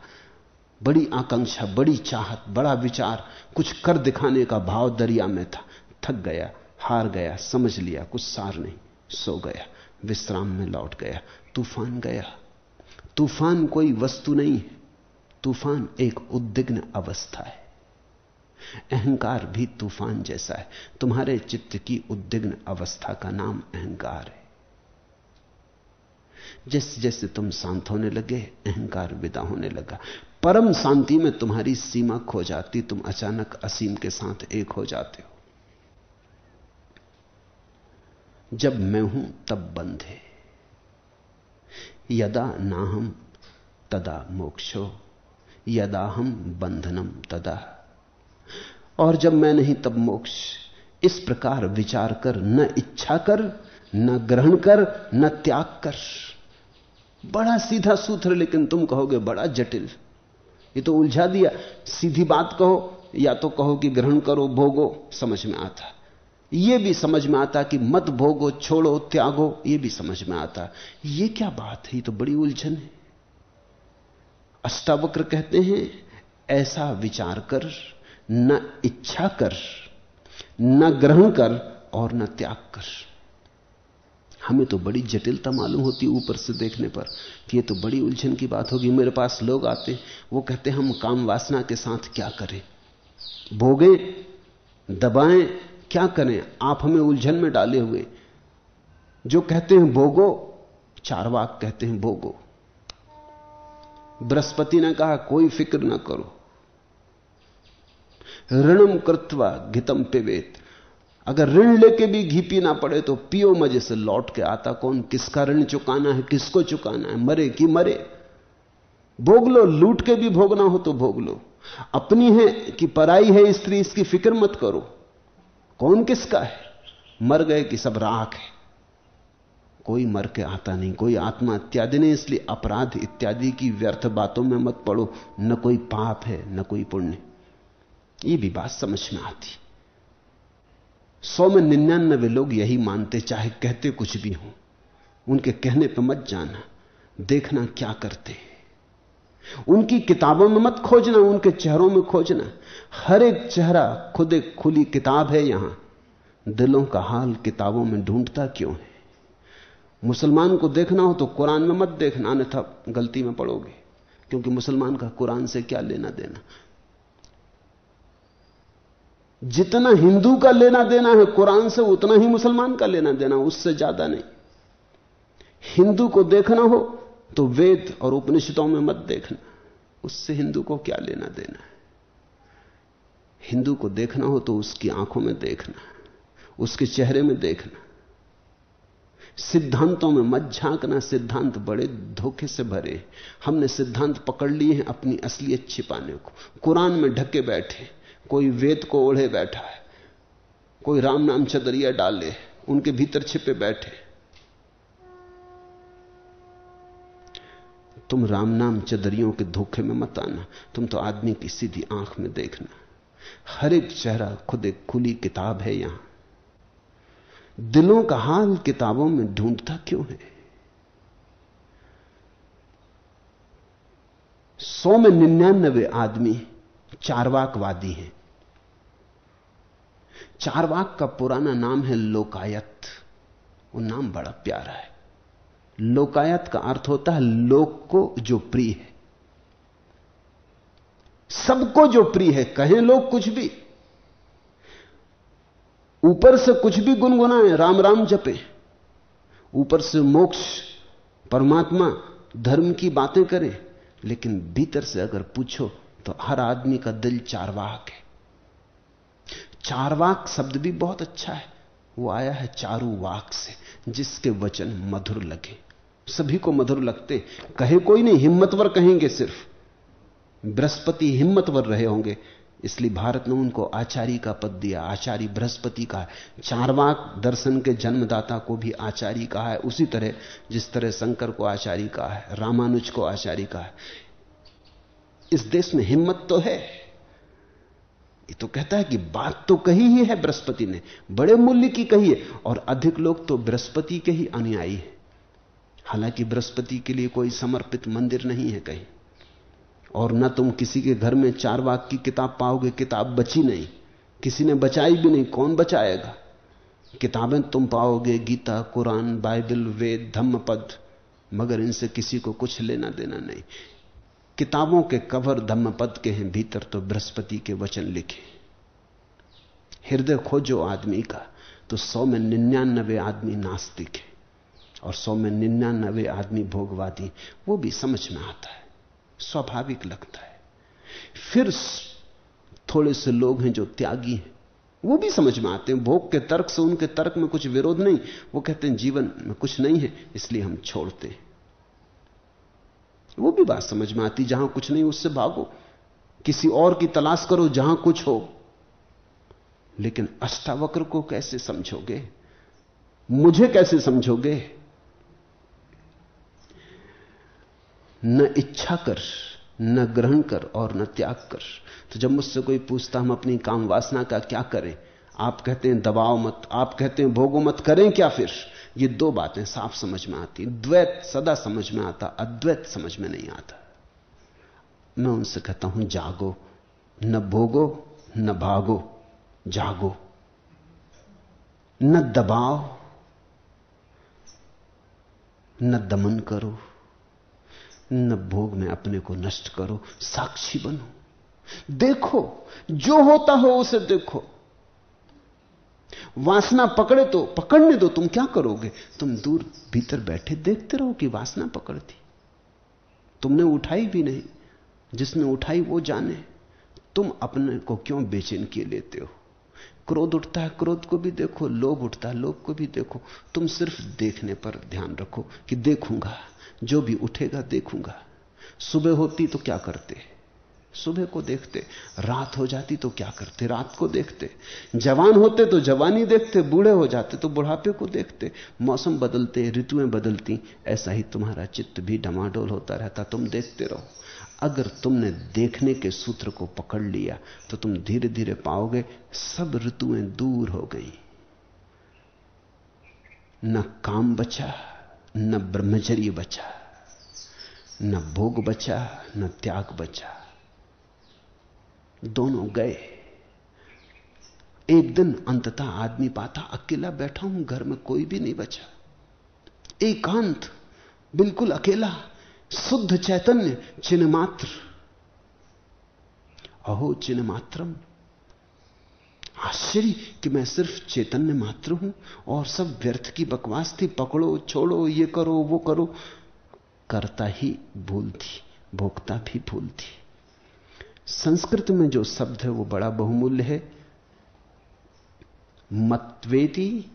बड़ी आकांक्षा, बड़ी चाहत, बड़ा विचार, कुछ कर दिखाने का भाव दरिया में था। थक गया, हार गया, समझ लिया, कुछ सार नहीं। सो गया, विश्राम में लौट गया। तूफ़ान गया। तूफ़ान कोई वस्तु नहीं है। तूफ़ान एक उद्विग्न अवस्था है। अहंकार भी तूफ़ान जैसा है। तुम्हारे चित्त की उद्विग्न अवस्था का नाम अहंकार है। जैसे जैसे तुम शांत होने लगे, अहंकार विदा होने लगा। परम शांति में तुम्हारी सीमा खो जाती, तुम अचानक असीम के साथ एक हो जाते हो। जब मैं हूँ, तब बंध है। यदा ना हम तदा मोक्षो। यदा हम, बंधनम, तदा। और जब मैं नहीं, तब मोक्ष। इस प्रकार विचार कर, न इच्छा कर, न ग्रहण कर, न त्याग कर। बड़ा सीधा सूत्र, लेकिन तुम कहोगे बड़ा जटिल। ये तो उलझा दिया। सीधी बात कहो, या तो कहो कि ग्रहण करो, भोगो, समझ में आता। ये भी समझ में आता कि मत भोगो, छोड़ो, त्यागो, ये भी समझ में आता। ये क्या बात है? ये तो बड़ी उलझन है। अष्टावक्र कहते हैं, ऐसा विचार कर, न इच्छा कर, न ग्रहण कर और न त्याग कर। हमें तो बड़ी जटिलता मालूम होती ऊपर से देखने पर कि ये तो बड़ी उलझन की बात होगी। मेरे पास लोग आते, वो कहते, हम काम वासना के साथ क्या करें? भोगे, दबाएँ, क्या करें? आप हमें उलझन में डाले हुए। जो कहते हैं भोगो चार वाक कहते हैं भोगो। बृहस्पति ने कहा, कोई फ़िक्र ना करो। ऋणम कृत्वा घितम पिवेत अगर ऋण लेके भी घी पीना पड़े तो पियो मज़े से लौट के आता कौन? किसका ऋण चुकाना है? किसको चुकाना है? मरे कि मरे। भोग लो, लूट के भी भोगना हो तो भोग लो। अपनी है कि पराई है स्त्री, इसकी फ़िक्र मत करो। कौन किसका है? मर गए कि सब राख है। कोई मर के आता नहीं, कोई आत्मा इत्यादि नहीं इसलिए अपराध इत्यादि की व्यर्थ बातों में मत पड़ो। न कोई पाप है, न कोई पुण्य। ये भी बात समझ में आती। सौ में निन्यानबे लोग यही मानते, चाहे कहते कुछ भी हो। उनके कहने पर मत जाना, देखना क्या करते उनकी किताबों में मत खोजना, उनके चेहरों में खोजना। हर एक चेहरा खुद एक खुली किताब है यहाँ। दिलों का हाल किताबों में ढूंढता क्यों है? मुसलमान को देखना हो तो कुरान में मत देखना, अन्यथा गलती में पड़ोगे। क्योंकि मुसलमान का कुरान से क्या लेना देना? जितना हिंदू का लेना देना है, कुरान से उतना ही मुसलमान का लेना देना उससे ज़्यादा नहीं। हिंदू को देखना हो तो वेद और उपनिषदों में मत देखना। उससे हिंदू को क्या लेना देना है? हिंदू को देखना हो तो उसकी आँखों में देखना, उसके चेहरे में देखना। सिद्धांतों में मत झांकना, सिद्धांत बड़े धोखे से भरे हमने सिद्धांत पकड़ लिए हैं अपनी असलियत छिपाने को। कुरान में ढके बैठे कोई वेद को ओढ़े बैठा है, कोई राम नाम चदरिया डाले उनके भीतर छिपे बैठे तुम राम नाम चदरियों के धोखे में मत आना, तुम तो आदमी की सीधी आँख में देखना। हर एक चेहरा खुद एक खुली किताब है यहाँ। दिलों का हाल किताबों में ढूंढता क्यों है? सौ में निन्यानबे आदमी चारवाकवादी हैं। चारवाक का पुराना नाम है लोकायत। वो नाम बड़ा प्यारा है। लोकायत का अर्थ होता है लोक को जो प्रिय है। सबको जो प्रिय है, कहें लोग कुछ भी। ऊपर से कुछ भी गुनगुनाए, राम राम जपे। ऊपर से मोक्ष, परमात्मा, धर्म की बातें करें। लेकिन भीतर से अगर पूछो तो हर आदमी का दिल चारवाक है। चारवाक शब्द भी बहुत अच्छा है। वो आया है चारू वाक से, जिसके वचन मधुर लगे। सभी को मधुर लगते। कहे कोई नहीं, हिम्मतवर कहेंगे सिर्फ़। बृहस्पति हिम्मतवर रहे होंगे। इसलिए भारत ने उनको आचार्य का पद दिया। आचार्य बृहस्पति का है। चारवाक दर्शन के जन्मदाता को भी आचार्य कहा है। उसी तरह, जिस तरह शंकर को आचार्य कहा है, रामानुज को आचार्य कहा है। इस देश में हिम्मत तो है। ये तो कहता है कि बात तो कही ही है बृहस्पति ने, बड़े मूल्य की कही है, और अधिक लोग तो बृहस्पति के ही अनुयायी हैं। हालाँकि बृहस्पति के लिए कोई समर्पित मंदिर नहीं है कहीं। और न तुम किसी के घर में चार वाक की किताब पाओगे, किताब बची नहीं। किसी ने बचाई भी नहीं, कौन बचाएगा? किताबें तुम पाओगे, गीता, कुरान, बाइबल, वेद धम्म पद मगर इनसे किसी को कुछ लेना देना नहीं। किताबों के कवर धम्म पद के हैं, भीतर तो बृहस्पति के वचन लिखे हृदय खोजो आदमी का तो सौ में निन्यानबे आदमी नास्तिक है, और सौ में निन्यानबे आदमी भोगवादी वो भी समझ में आता है, स्वाभाविक लगता है। फिर थोड़े से लोग हैं जो त्यागी हैं, वो भी समझ में आते हैं। भोग के तर्क से उनके तर्क में कुछ विरोध नहीं। वो कहते हैं, जीवन में कुछ नहीं है, इसलिए हम छोड़ते हैं। वो भी बात समझ में आती, जहाँ कुछ नहीं उससे भागो। किसी और की तलाश करो, जहाँ कुछ हो। लेकिन अष्टावक्र को कैसे समझोगे? मुझे कैसे समझोगे? न इच्छा कर, न ग्रहण कर और न त्याग कर। तो जब मुझसे कोई पूछता, हम अपनी काम वासना का क्या करें? आप कहते हैं दबाव मत, आप कहते हैं भोगो मत, करें क्या फिर? ये दो बातें साफ़ समझ में आती द्वैत सदा समझ में आता, अद्वैत समझ में नहीं आता। मैं उनसे कहता हूँ, जागो, न भोगो, न भागो, जागो। न दबाओ, न दमन करो। न भोग में अपने को नष्ट करो, साक्षी बनो। देखो, जो होता हो उसे देखो। वासना पकड़े तो पकड़ने दो, तुम क्या करोगे? तुम दूर भीतर बैठे देखते रहो कि वासना पकड़ती तुमने उठाई भी नहीं। जिसने उठाई वो जाने। तुम अपने को क्यों बेचैन किए लेते हो? क्रोध उठता है, क्रोध को भी देखो, लोभ उठता है, लोभ को भी देखो। तुम सिर्फ़ देखने पर ध्यान रखो कि देखूँगा, जो भी उठेगा देखूँगा। सुबह होती तो क्या करते? सुबह को देखते, रात हो जाती तो क्या करते? रात को देखते। जवान होते तो जवानी देखते, बूढ़े हो जाते तो बुढ़ापे को देखते। मौसम बदलते, ऋतुएँ बदलती, ऐसा ही तुम्हारा चित्त भी डमाडोल होता रहता, तुम देखते रहो। अगर तुमने देखने के सूत्र को पकड़ लिया तो तुम धीरे धीरे पाओगे, सब ऋतुएँ दूर हो गई। न काम बचा, न ब्रह्मचर्य बचा, न भोग बचा, न त्याग बचा। दोनों गए। एक दिन अंततः आदमी पाता, अकेला बैठा हूँ, घर में कोई भी नहीं बचा। एकांत, बिल्कुल अकेला, शुद्ध चैतन्य चिन्ह मात्र अहो चिन्ह मात्रम आश्चर्य कि मैं सिर्फ़ चैतन्य मात्र हूँ और सब व्यर्थ की बकवास थी। पकड़ो, छोड़ो, ये करो, वो करो। करता ही भूल थी, भोगता भी भूल थी। संस्कृत में जो शब्द है वो बड़ा बहुमूल्य है। मतवेती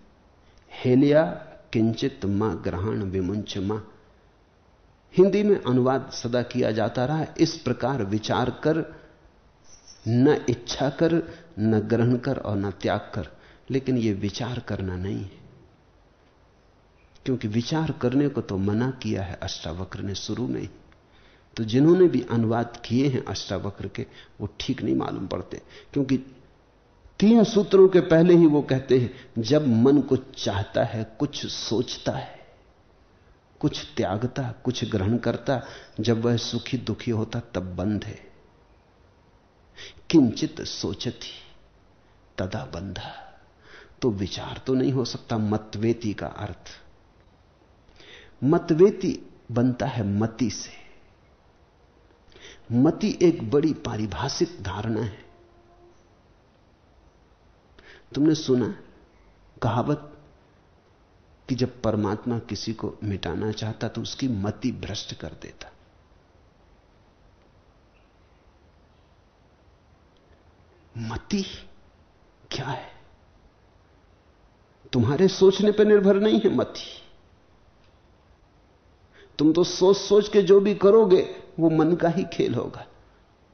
हेलिया किंचित माँ ग्रहण विमुंच माँ। हिंदी में अनुवाद सदा किया जाता रहा। इस प्रकार विचार कर, न इच्छा कर, न ग्रहण कर और न त्याग कर। लेकिन यह विचार करना नहीं है। क्योंकि विचार करने को तो मना किया है अष्टावक्र ने शुरू में ही। तो जिन्होंने भी अनुवाद किए हैं अष्टावक्र के, वो ठीक नहीं मालूम पड़ते। क्योंकि तीन सूत्रों के पहले ही वो कहते हैं, जब मन कुछ चाहता है, कुछ सोचता है, कुछ त्यागता, कुछ ग्रहण करता, जब वह सुखी दुखी होता, तब बंद है। किंचित सोचती, तदा बंधा तो विचार तो नहीं हो सकता, मतवेती का अर्थ। मतवेती बनता है मति से। मति एक बड़ी पारिभाषिक धारणा है। तुमने सुना कहावत कि जब परमात्मा किसी को मिटाना चाहता तो उसकी मति भ्रष्ट कर देता। मति क्या है? तुम्हारे सोचने पर निर्भर नहीं है मति। तुम तो सोच सोच के जो भी करोगे वो मन का ही खेल होगा।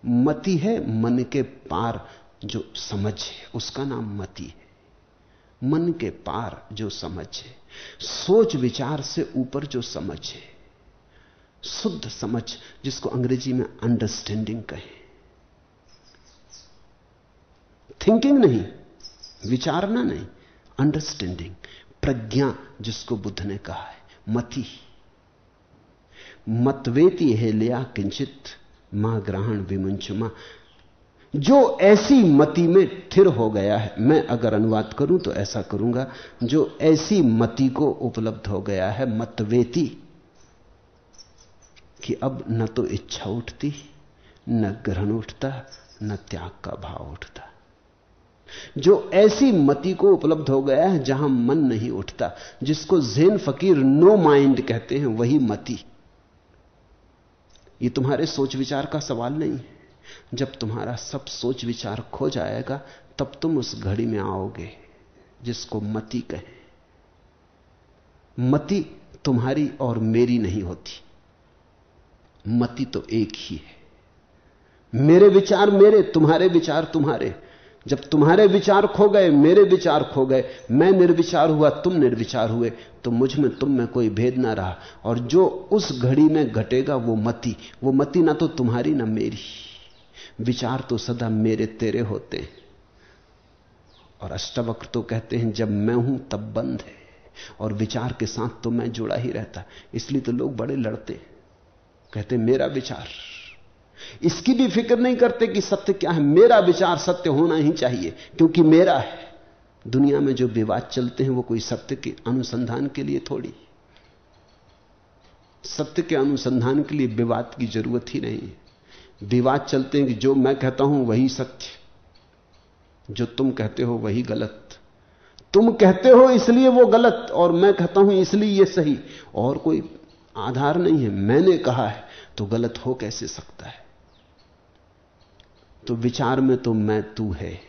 मति है मन के पार जो समझ है, उसका नाम मति है। मन के पार जो समझ है, सोच विचार से ऊपर जो समझ है, शुद्ध समझ जिसको अंग्रेज़ी में अंडरस्टैंडिंग कहें। थिंकिंग नहीं, विचारना नहीं अंडरस्टैंडिंग प्रज्ञा जिसको बुद्ध ने कहा है, मति मतवेती है लिया किंचित, माँ ग्रहण विमुंचुमा जो ऐसी मति में थिर हो गया है, मैं अगर अनुवाद करूँ तो ऐसा करूँगा, जो ऐसी मति को उपलब्ध हो गया है, मतवेती, कि अब न तो इच्छा उठती, न ग्रहण उठता, न त्याग का भाव उठता। जो ऐसी मति को उपलब्ध हो गया है, जहाँ मन नहीं उठता, जिसको जेन फकीर नो माइंड कहते हैं, वही मति। ये तुम्हारे सोच विचार का सवाल नहीं है। जब तुम्हारा सब सोच विचार खो जाएगा, तब तुम उस घड़ी में आओगे, जिसको मति कहे। मति तुम्हारी और मेरी नहीं होती। मति तो एक ही है। मेरे विचार मेरे, तुम्हारे विचार तुम्हारे। जब तुम्हारे विचार खो गए, मेरे विचार खो गए, मैं निर्विचार हुआ, तुम निर्विचार हुए तो मुझमें, तुम में कोई भेद ना रहा। और जो उस घड़ी में घटेगा, वो मति। वो मति ना तो तुम्हारी ना मेरी। विचार तो सदा मेरे तेरे होते हैं। और अष्टवक्र तो कहते हैं, जब मैं हूँ, तब बंद है। और विचार के साथ तो मैं जुड़ा ही रहता। इसलिए तो लोग बड़े लड़ते कहते मेरा विचार इसकी भी फ़िक्र नहीं करते कि सत्य क्या है। मेरा विचार सत्य होना ही चाहिए, क्योंकि मेरा है। दुनिया में जो विवाद चलते हैं, वो कोई सत्य के अनुसंधान के लिए थोड़ी। सत्य के अनुसंधान के लिए विवाद की ज़रूरत ही नहीं है। विवाद चलते हैं कि जो मैं कहता हूँ, वही सत्य। जो तुम कहते हो, वही गलत। तुम कहते हो, इसलिए वो गलत, और मैं कहता हूँ, इसलिए ये सही। और कोई आधार नहीं है। मैंने कहा है तो गलत हो कैसे सकता है? तो विचार में तो मैं तू है,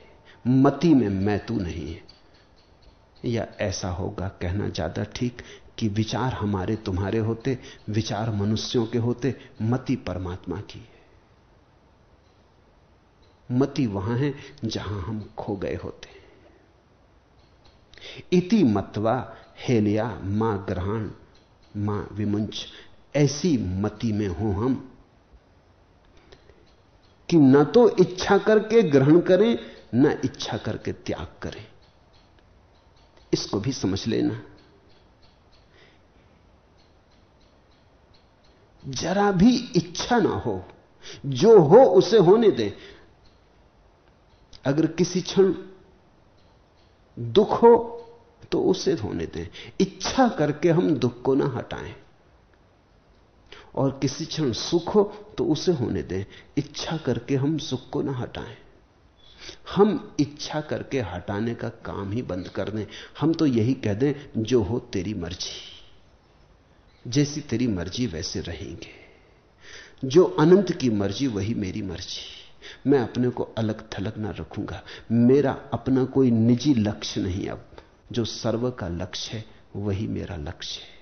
मति में मैं तू नहीं है। या ऐसा होगा कहना ज़्यादा ठीक कि विचार हमारे तुम्हारे होते, विचार मनुष्यों के होते, मति परमात्मा की है। मति वहाँ है जहाँ हम खो गए होते। इति मतवा हेलिया, माँ ग्रहण, माँ विमुंच, ऐसी मति में हो हम कि न तो इच्छा करके ग्रहण करें, न इच्छा करके त्याग करें। इसको भी समझ लेना। जरा भी इच्छा ना हो, जो हो उसे होने दें। अगर किसी क्षण दुख हो तो उसे होने दें। इच्छा करके हम दुख को ना हटाएँ। और किसी क्षण सुख हो तो उसे होने दें। इच्छा करके हम सुख को ना हटाएँ। हम इच्छा करके हटाने का काम ही बंद कर दें। हम तो यही कह दें, जो हो तेरी मर्ज़ी। जैसी तेरी मर्ज़ी वैसे रहेंगे। जो अनंत की मर्ज़ी वही मेरी मर्ज़ी। मैं अपने को अलग थलग ना रखूँगा। मेरा अपना कोई निजी लक्ष्य नहीं अब। जो सर्व का लक्ष्य है, वही मेरा लक्ष्य है।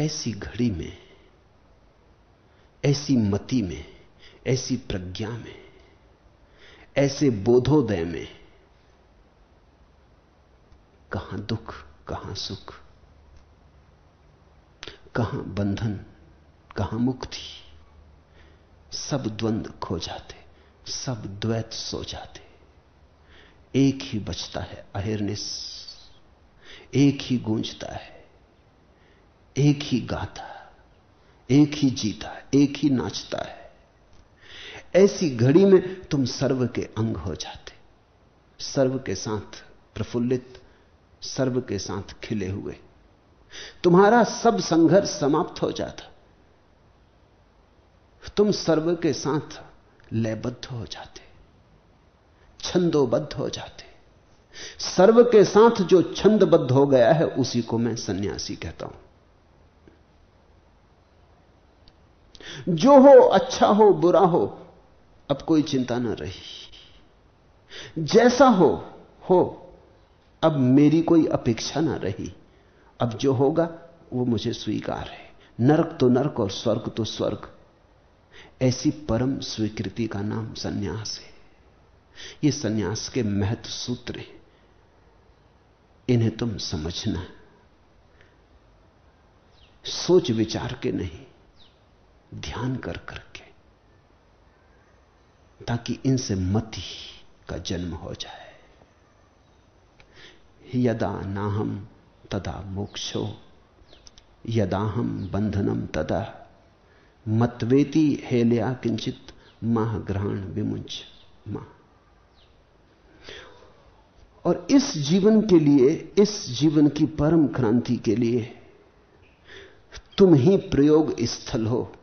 ऐसी घड़ी में, ऐसी मति में, ऐसी प्रज्ञा में, ऐसे बोधोदय में, कहाँ दुख, कहाँ सुख, कहाँ बंधन, कहाँ मुक्ति, सब द्वंद्व खो जाते, सब द्वैत सो जाते। एक ही बचता है अहिर्निस, एक ही गूंजता है। एक ही गाता एक ही जीता एक ही नाचता है। ऐसी घड़ी में तुम सर्व के अंग हो जाते, सर्व के साथ प्रफुल्लित, सर्व के साथ खिले हुए। तुम्हारा सब संघर्ष समाप्त हो जाता, तुम सर्व के साथ लयबद्ध हो जाते, छंदोबद्ध हो जाते। सर्व के साथ जो छंदबद्ध हो गया है, उसी को मैं सन्यासी कहता हूँ। जो हो अच्छा हो, बुरा हो, अब कोई चिंता ना रही। जैसा हो हो, अब मेरी कोई अपेक्षा ना रही। अब जो होगा, वो मुझे स्वीकार है। नरक तो नरक और स्वर्ग तो स्वर्ग। ऐसी परम स्वीकृति का नाम सन्यास है। ये सन्यास के महत्व सूत्र हैं। इन्हें तुम समझना। सोच विचार के नहीं। ध्यान कर करके, ताकि इनसे मति का जन्म हो जाए। यदा नाहम तदा मोक्षो, यदा हम बंधनम तदा। मतवेती हेलिया किंचित माह ग्रहण विमुंच माँ और इस जीवन के लिए, इस जीवन की परम क्रांति के लिए तुम ही प्रयोग स्थल हो।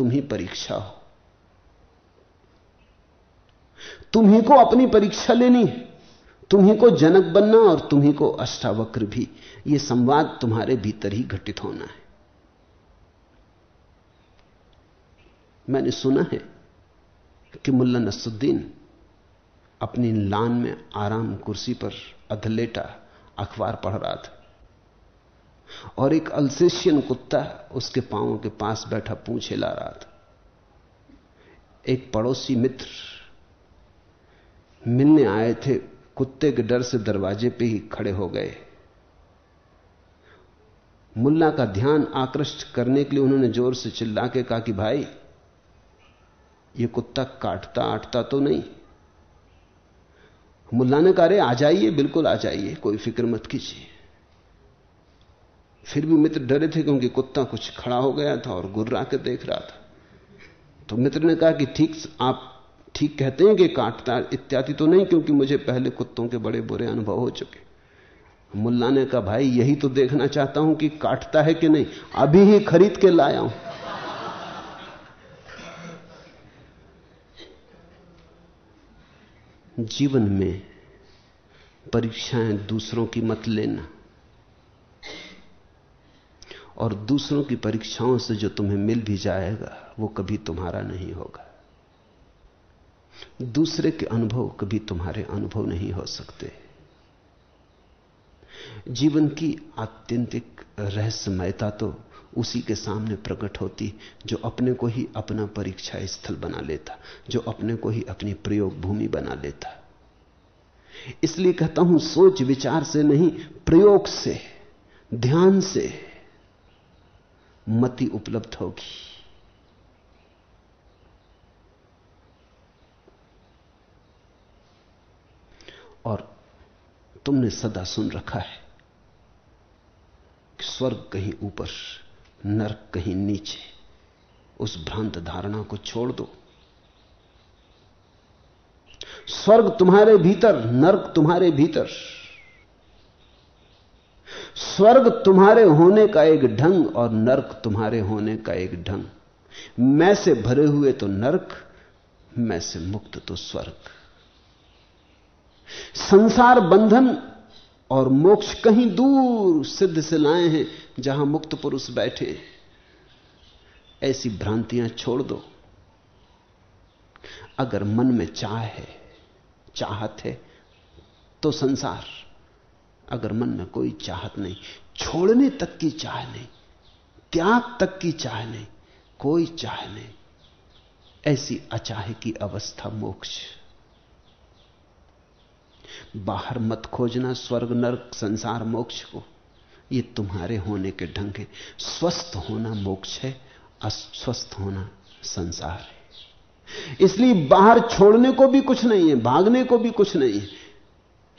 तुम ही परीक्षा हो। तुम ही को अपनी परीक्षा लेनी है। तुम ही को जनक बनना और तुम ही को अष्टावक्र भी। यह संवाद तुम्हारे भीतर ही घटित होना है। मैंने सुना है कि मुल्ला नसुद्दीन अपनी लान में आराम कुर्सी पर अधलेटा अखबार पढ़ रहा था। और एक अल्सेशियन कुत्ता उसके पांवों के पास बैठा पूछ हिला रहा था। एक पड़ोसी मित्र मिलने आए थे, कुत्ते के डर से दरवाजे पे ही खड़े हो गए। मुल्ला का ध्यान आकृष्ट करने के लिए उन्होंने ज़ोर से चिल्ला के कहा कि भाई, ये कुत्ता काटता आटता तो नहीं। मुल्ला ने कहा आ जाइए, बिल्कुल आ जाइए, कोई फ़िक्र मत कीजिए। फिर भी मित्र डरे थे क्योंकि कुत्ता कुछ खड़ा हो गया था और गुर्रा के देख रहा था। तो मित्र ने कहा कि ठीक, आप ठीक कहते हैं कि काटता इत्यादि तो नहीं, क्योंकि मुझे पहले कुत्तों के बड़े बुरे अनुभव हो चुके। मुल्ला ने कहा, भाई, यही तो देखना चाहता हूँ कि काटता है कि नहीं। अभी ही खरीद के लाया हूँ। जीवन में परीक्षाएँ दूसरों की मत लेना। और दूसरों की परीक्षाओं से जो तुम्हें मिल भी जाएगा, वो कभी तुम्हारा नहीं होगा। दूसरे के अनुभव कभी तुम्हारे अनुभव नहीं हो सकते। जीवन की आत्यंतिक रहस्यमयता तो उसी के सामने प्रकट होती, जो अपने को ही अपना परीक्षा स्थल बना लेता, जो अपने को ही अपनी प्रयोग भूमि बना लेता। इसलिए कहता हूँ, सोच विचार से नहीं, प्रयोग से, ध्यान से। मति उपलब्ध होगी। और तुमने सदा सुन रखा है कि स्वर्ग कहीं ऊपर, नरक कहीं नीचे, उस भ्रांत धारणा को छोड़ दो। स्वर्ग तुम्हारे भीतर, नरक तुम्हारे भीतर। स्वर्ग तुम्हारे होने का एक ढंग और नरक तुम्हारे होने का एक ढंग। मैं से भरे हुए तो नरक, मैं से मुक्त तो स्वर्ग। संसार बंधन और मोक्ष कहीं दूर सिद्ध से लाए हैं, जहाँ मुक्त पुरुष बैठे ऐसी भ्रांतियाँ छोड़ दो। अगर मन में चाह है, चाहत है तो संसार। अगर मन में कोई चाहत नहीं, छोड़ने तक की चाह नहीं त्याग तक की चाह नहीं, कोई चाह नहीं, ऐसी अचाह की अवस्था मोक्ष। बाहर मत खोजना स्वर्ग, नरक, संसार, मोक्ष को। ये तुम्हारे होने के ढंग है। स्वस्थ होना मोक्ष है, अस्वस्थ होना संसार है। इसलिए बाहर छोड़ने को भी कुछ नहीं है, भागने को भी कुछ नहीं है।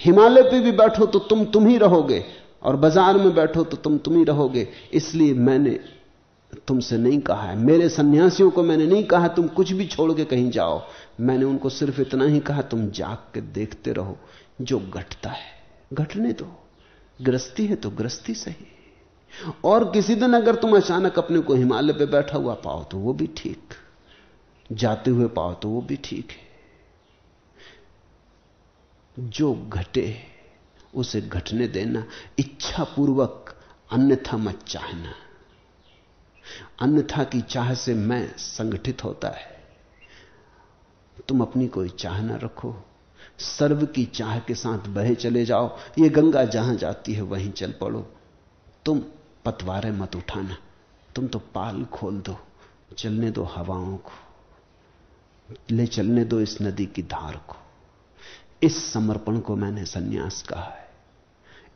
हिमालय पे भी बैठो तो तुम तुम ही रहोगे और बाज़ार में बैठो तो तुम तुम ही रहोगे। इसलिए मैंने तुमसे नहीं कहा है। मेरे सन्यासियों को मैंने नहीं कहा, तुम कुछ भी छोड़ के कहीं जाओ। मैंने उनको सिर्फ़ इतना ही कहा, तुम जाग के देखते रहो जो घटता है। घटने दो। ग्रस्ती है तो ग्रस्ती सही। और किसी दिन अगर तुम अचानक अपने को हिमालय पे बैठा हुआ पाओ तो वो भी ठीक। जाते हुए पाओ तो वो भी ठीक है। जो घटे, उसे घटने देना इच्छा पूर्वक अन्यथा मत चाहना। अन्यथा की चाह से मैं संगठित होता है। तुम अपनी कोई चाह ना रखो। सर्व की चाह के साथ बहे चले जाओ। ये गंगा जहाँ जाती है, वहीं चल पड़ो। तुम पतवारे मत उठाना। तुम तो पाल खोल दो। चलने दो हवाओं को। ले चलने दो इस नदी की धार को। इस समर्पण को मैंने सन्यास कहा है।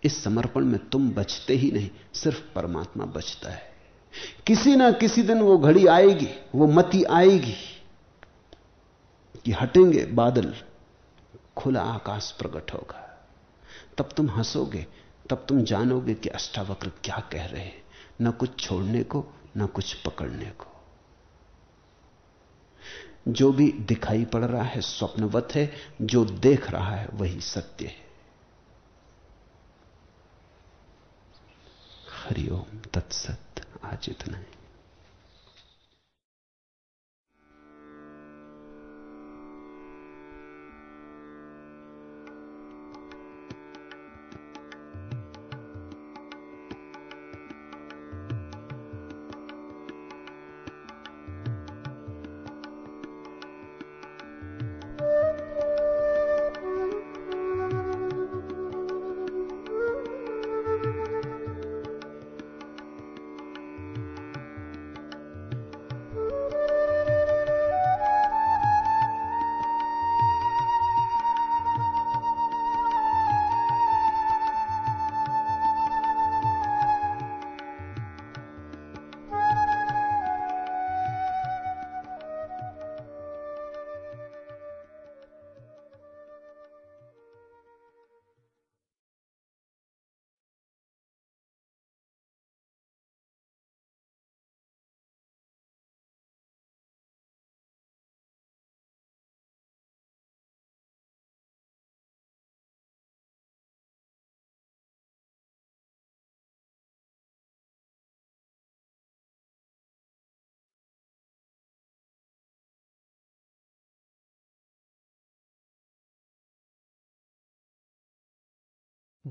इस समर्पण में तुम बचते ही नहीं, सिर्फ़ परमात्मा बचता है। किसी ना किसी दिन वो घड़ी आएगी, वो मति आएगी कि हटेंगे बादल, खुला आकाश प्रकट होगा। तब तुम हंसोगे, तब तुम जानोगे कि अष्टावक्र क्या कह रहे हैं। न कुछ छोड़ने को, न कुछ पकड़ने को। जो भी दिखाई पड़ रहा है, स्वप्नवत है, जो देख रहा है, वही सत्य है। हरिओम तत्सत, आज इतना है।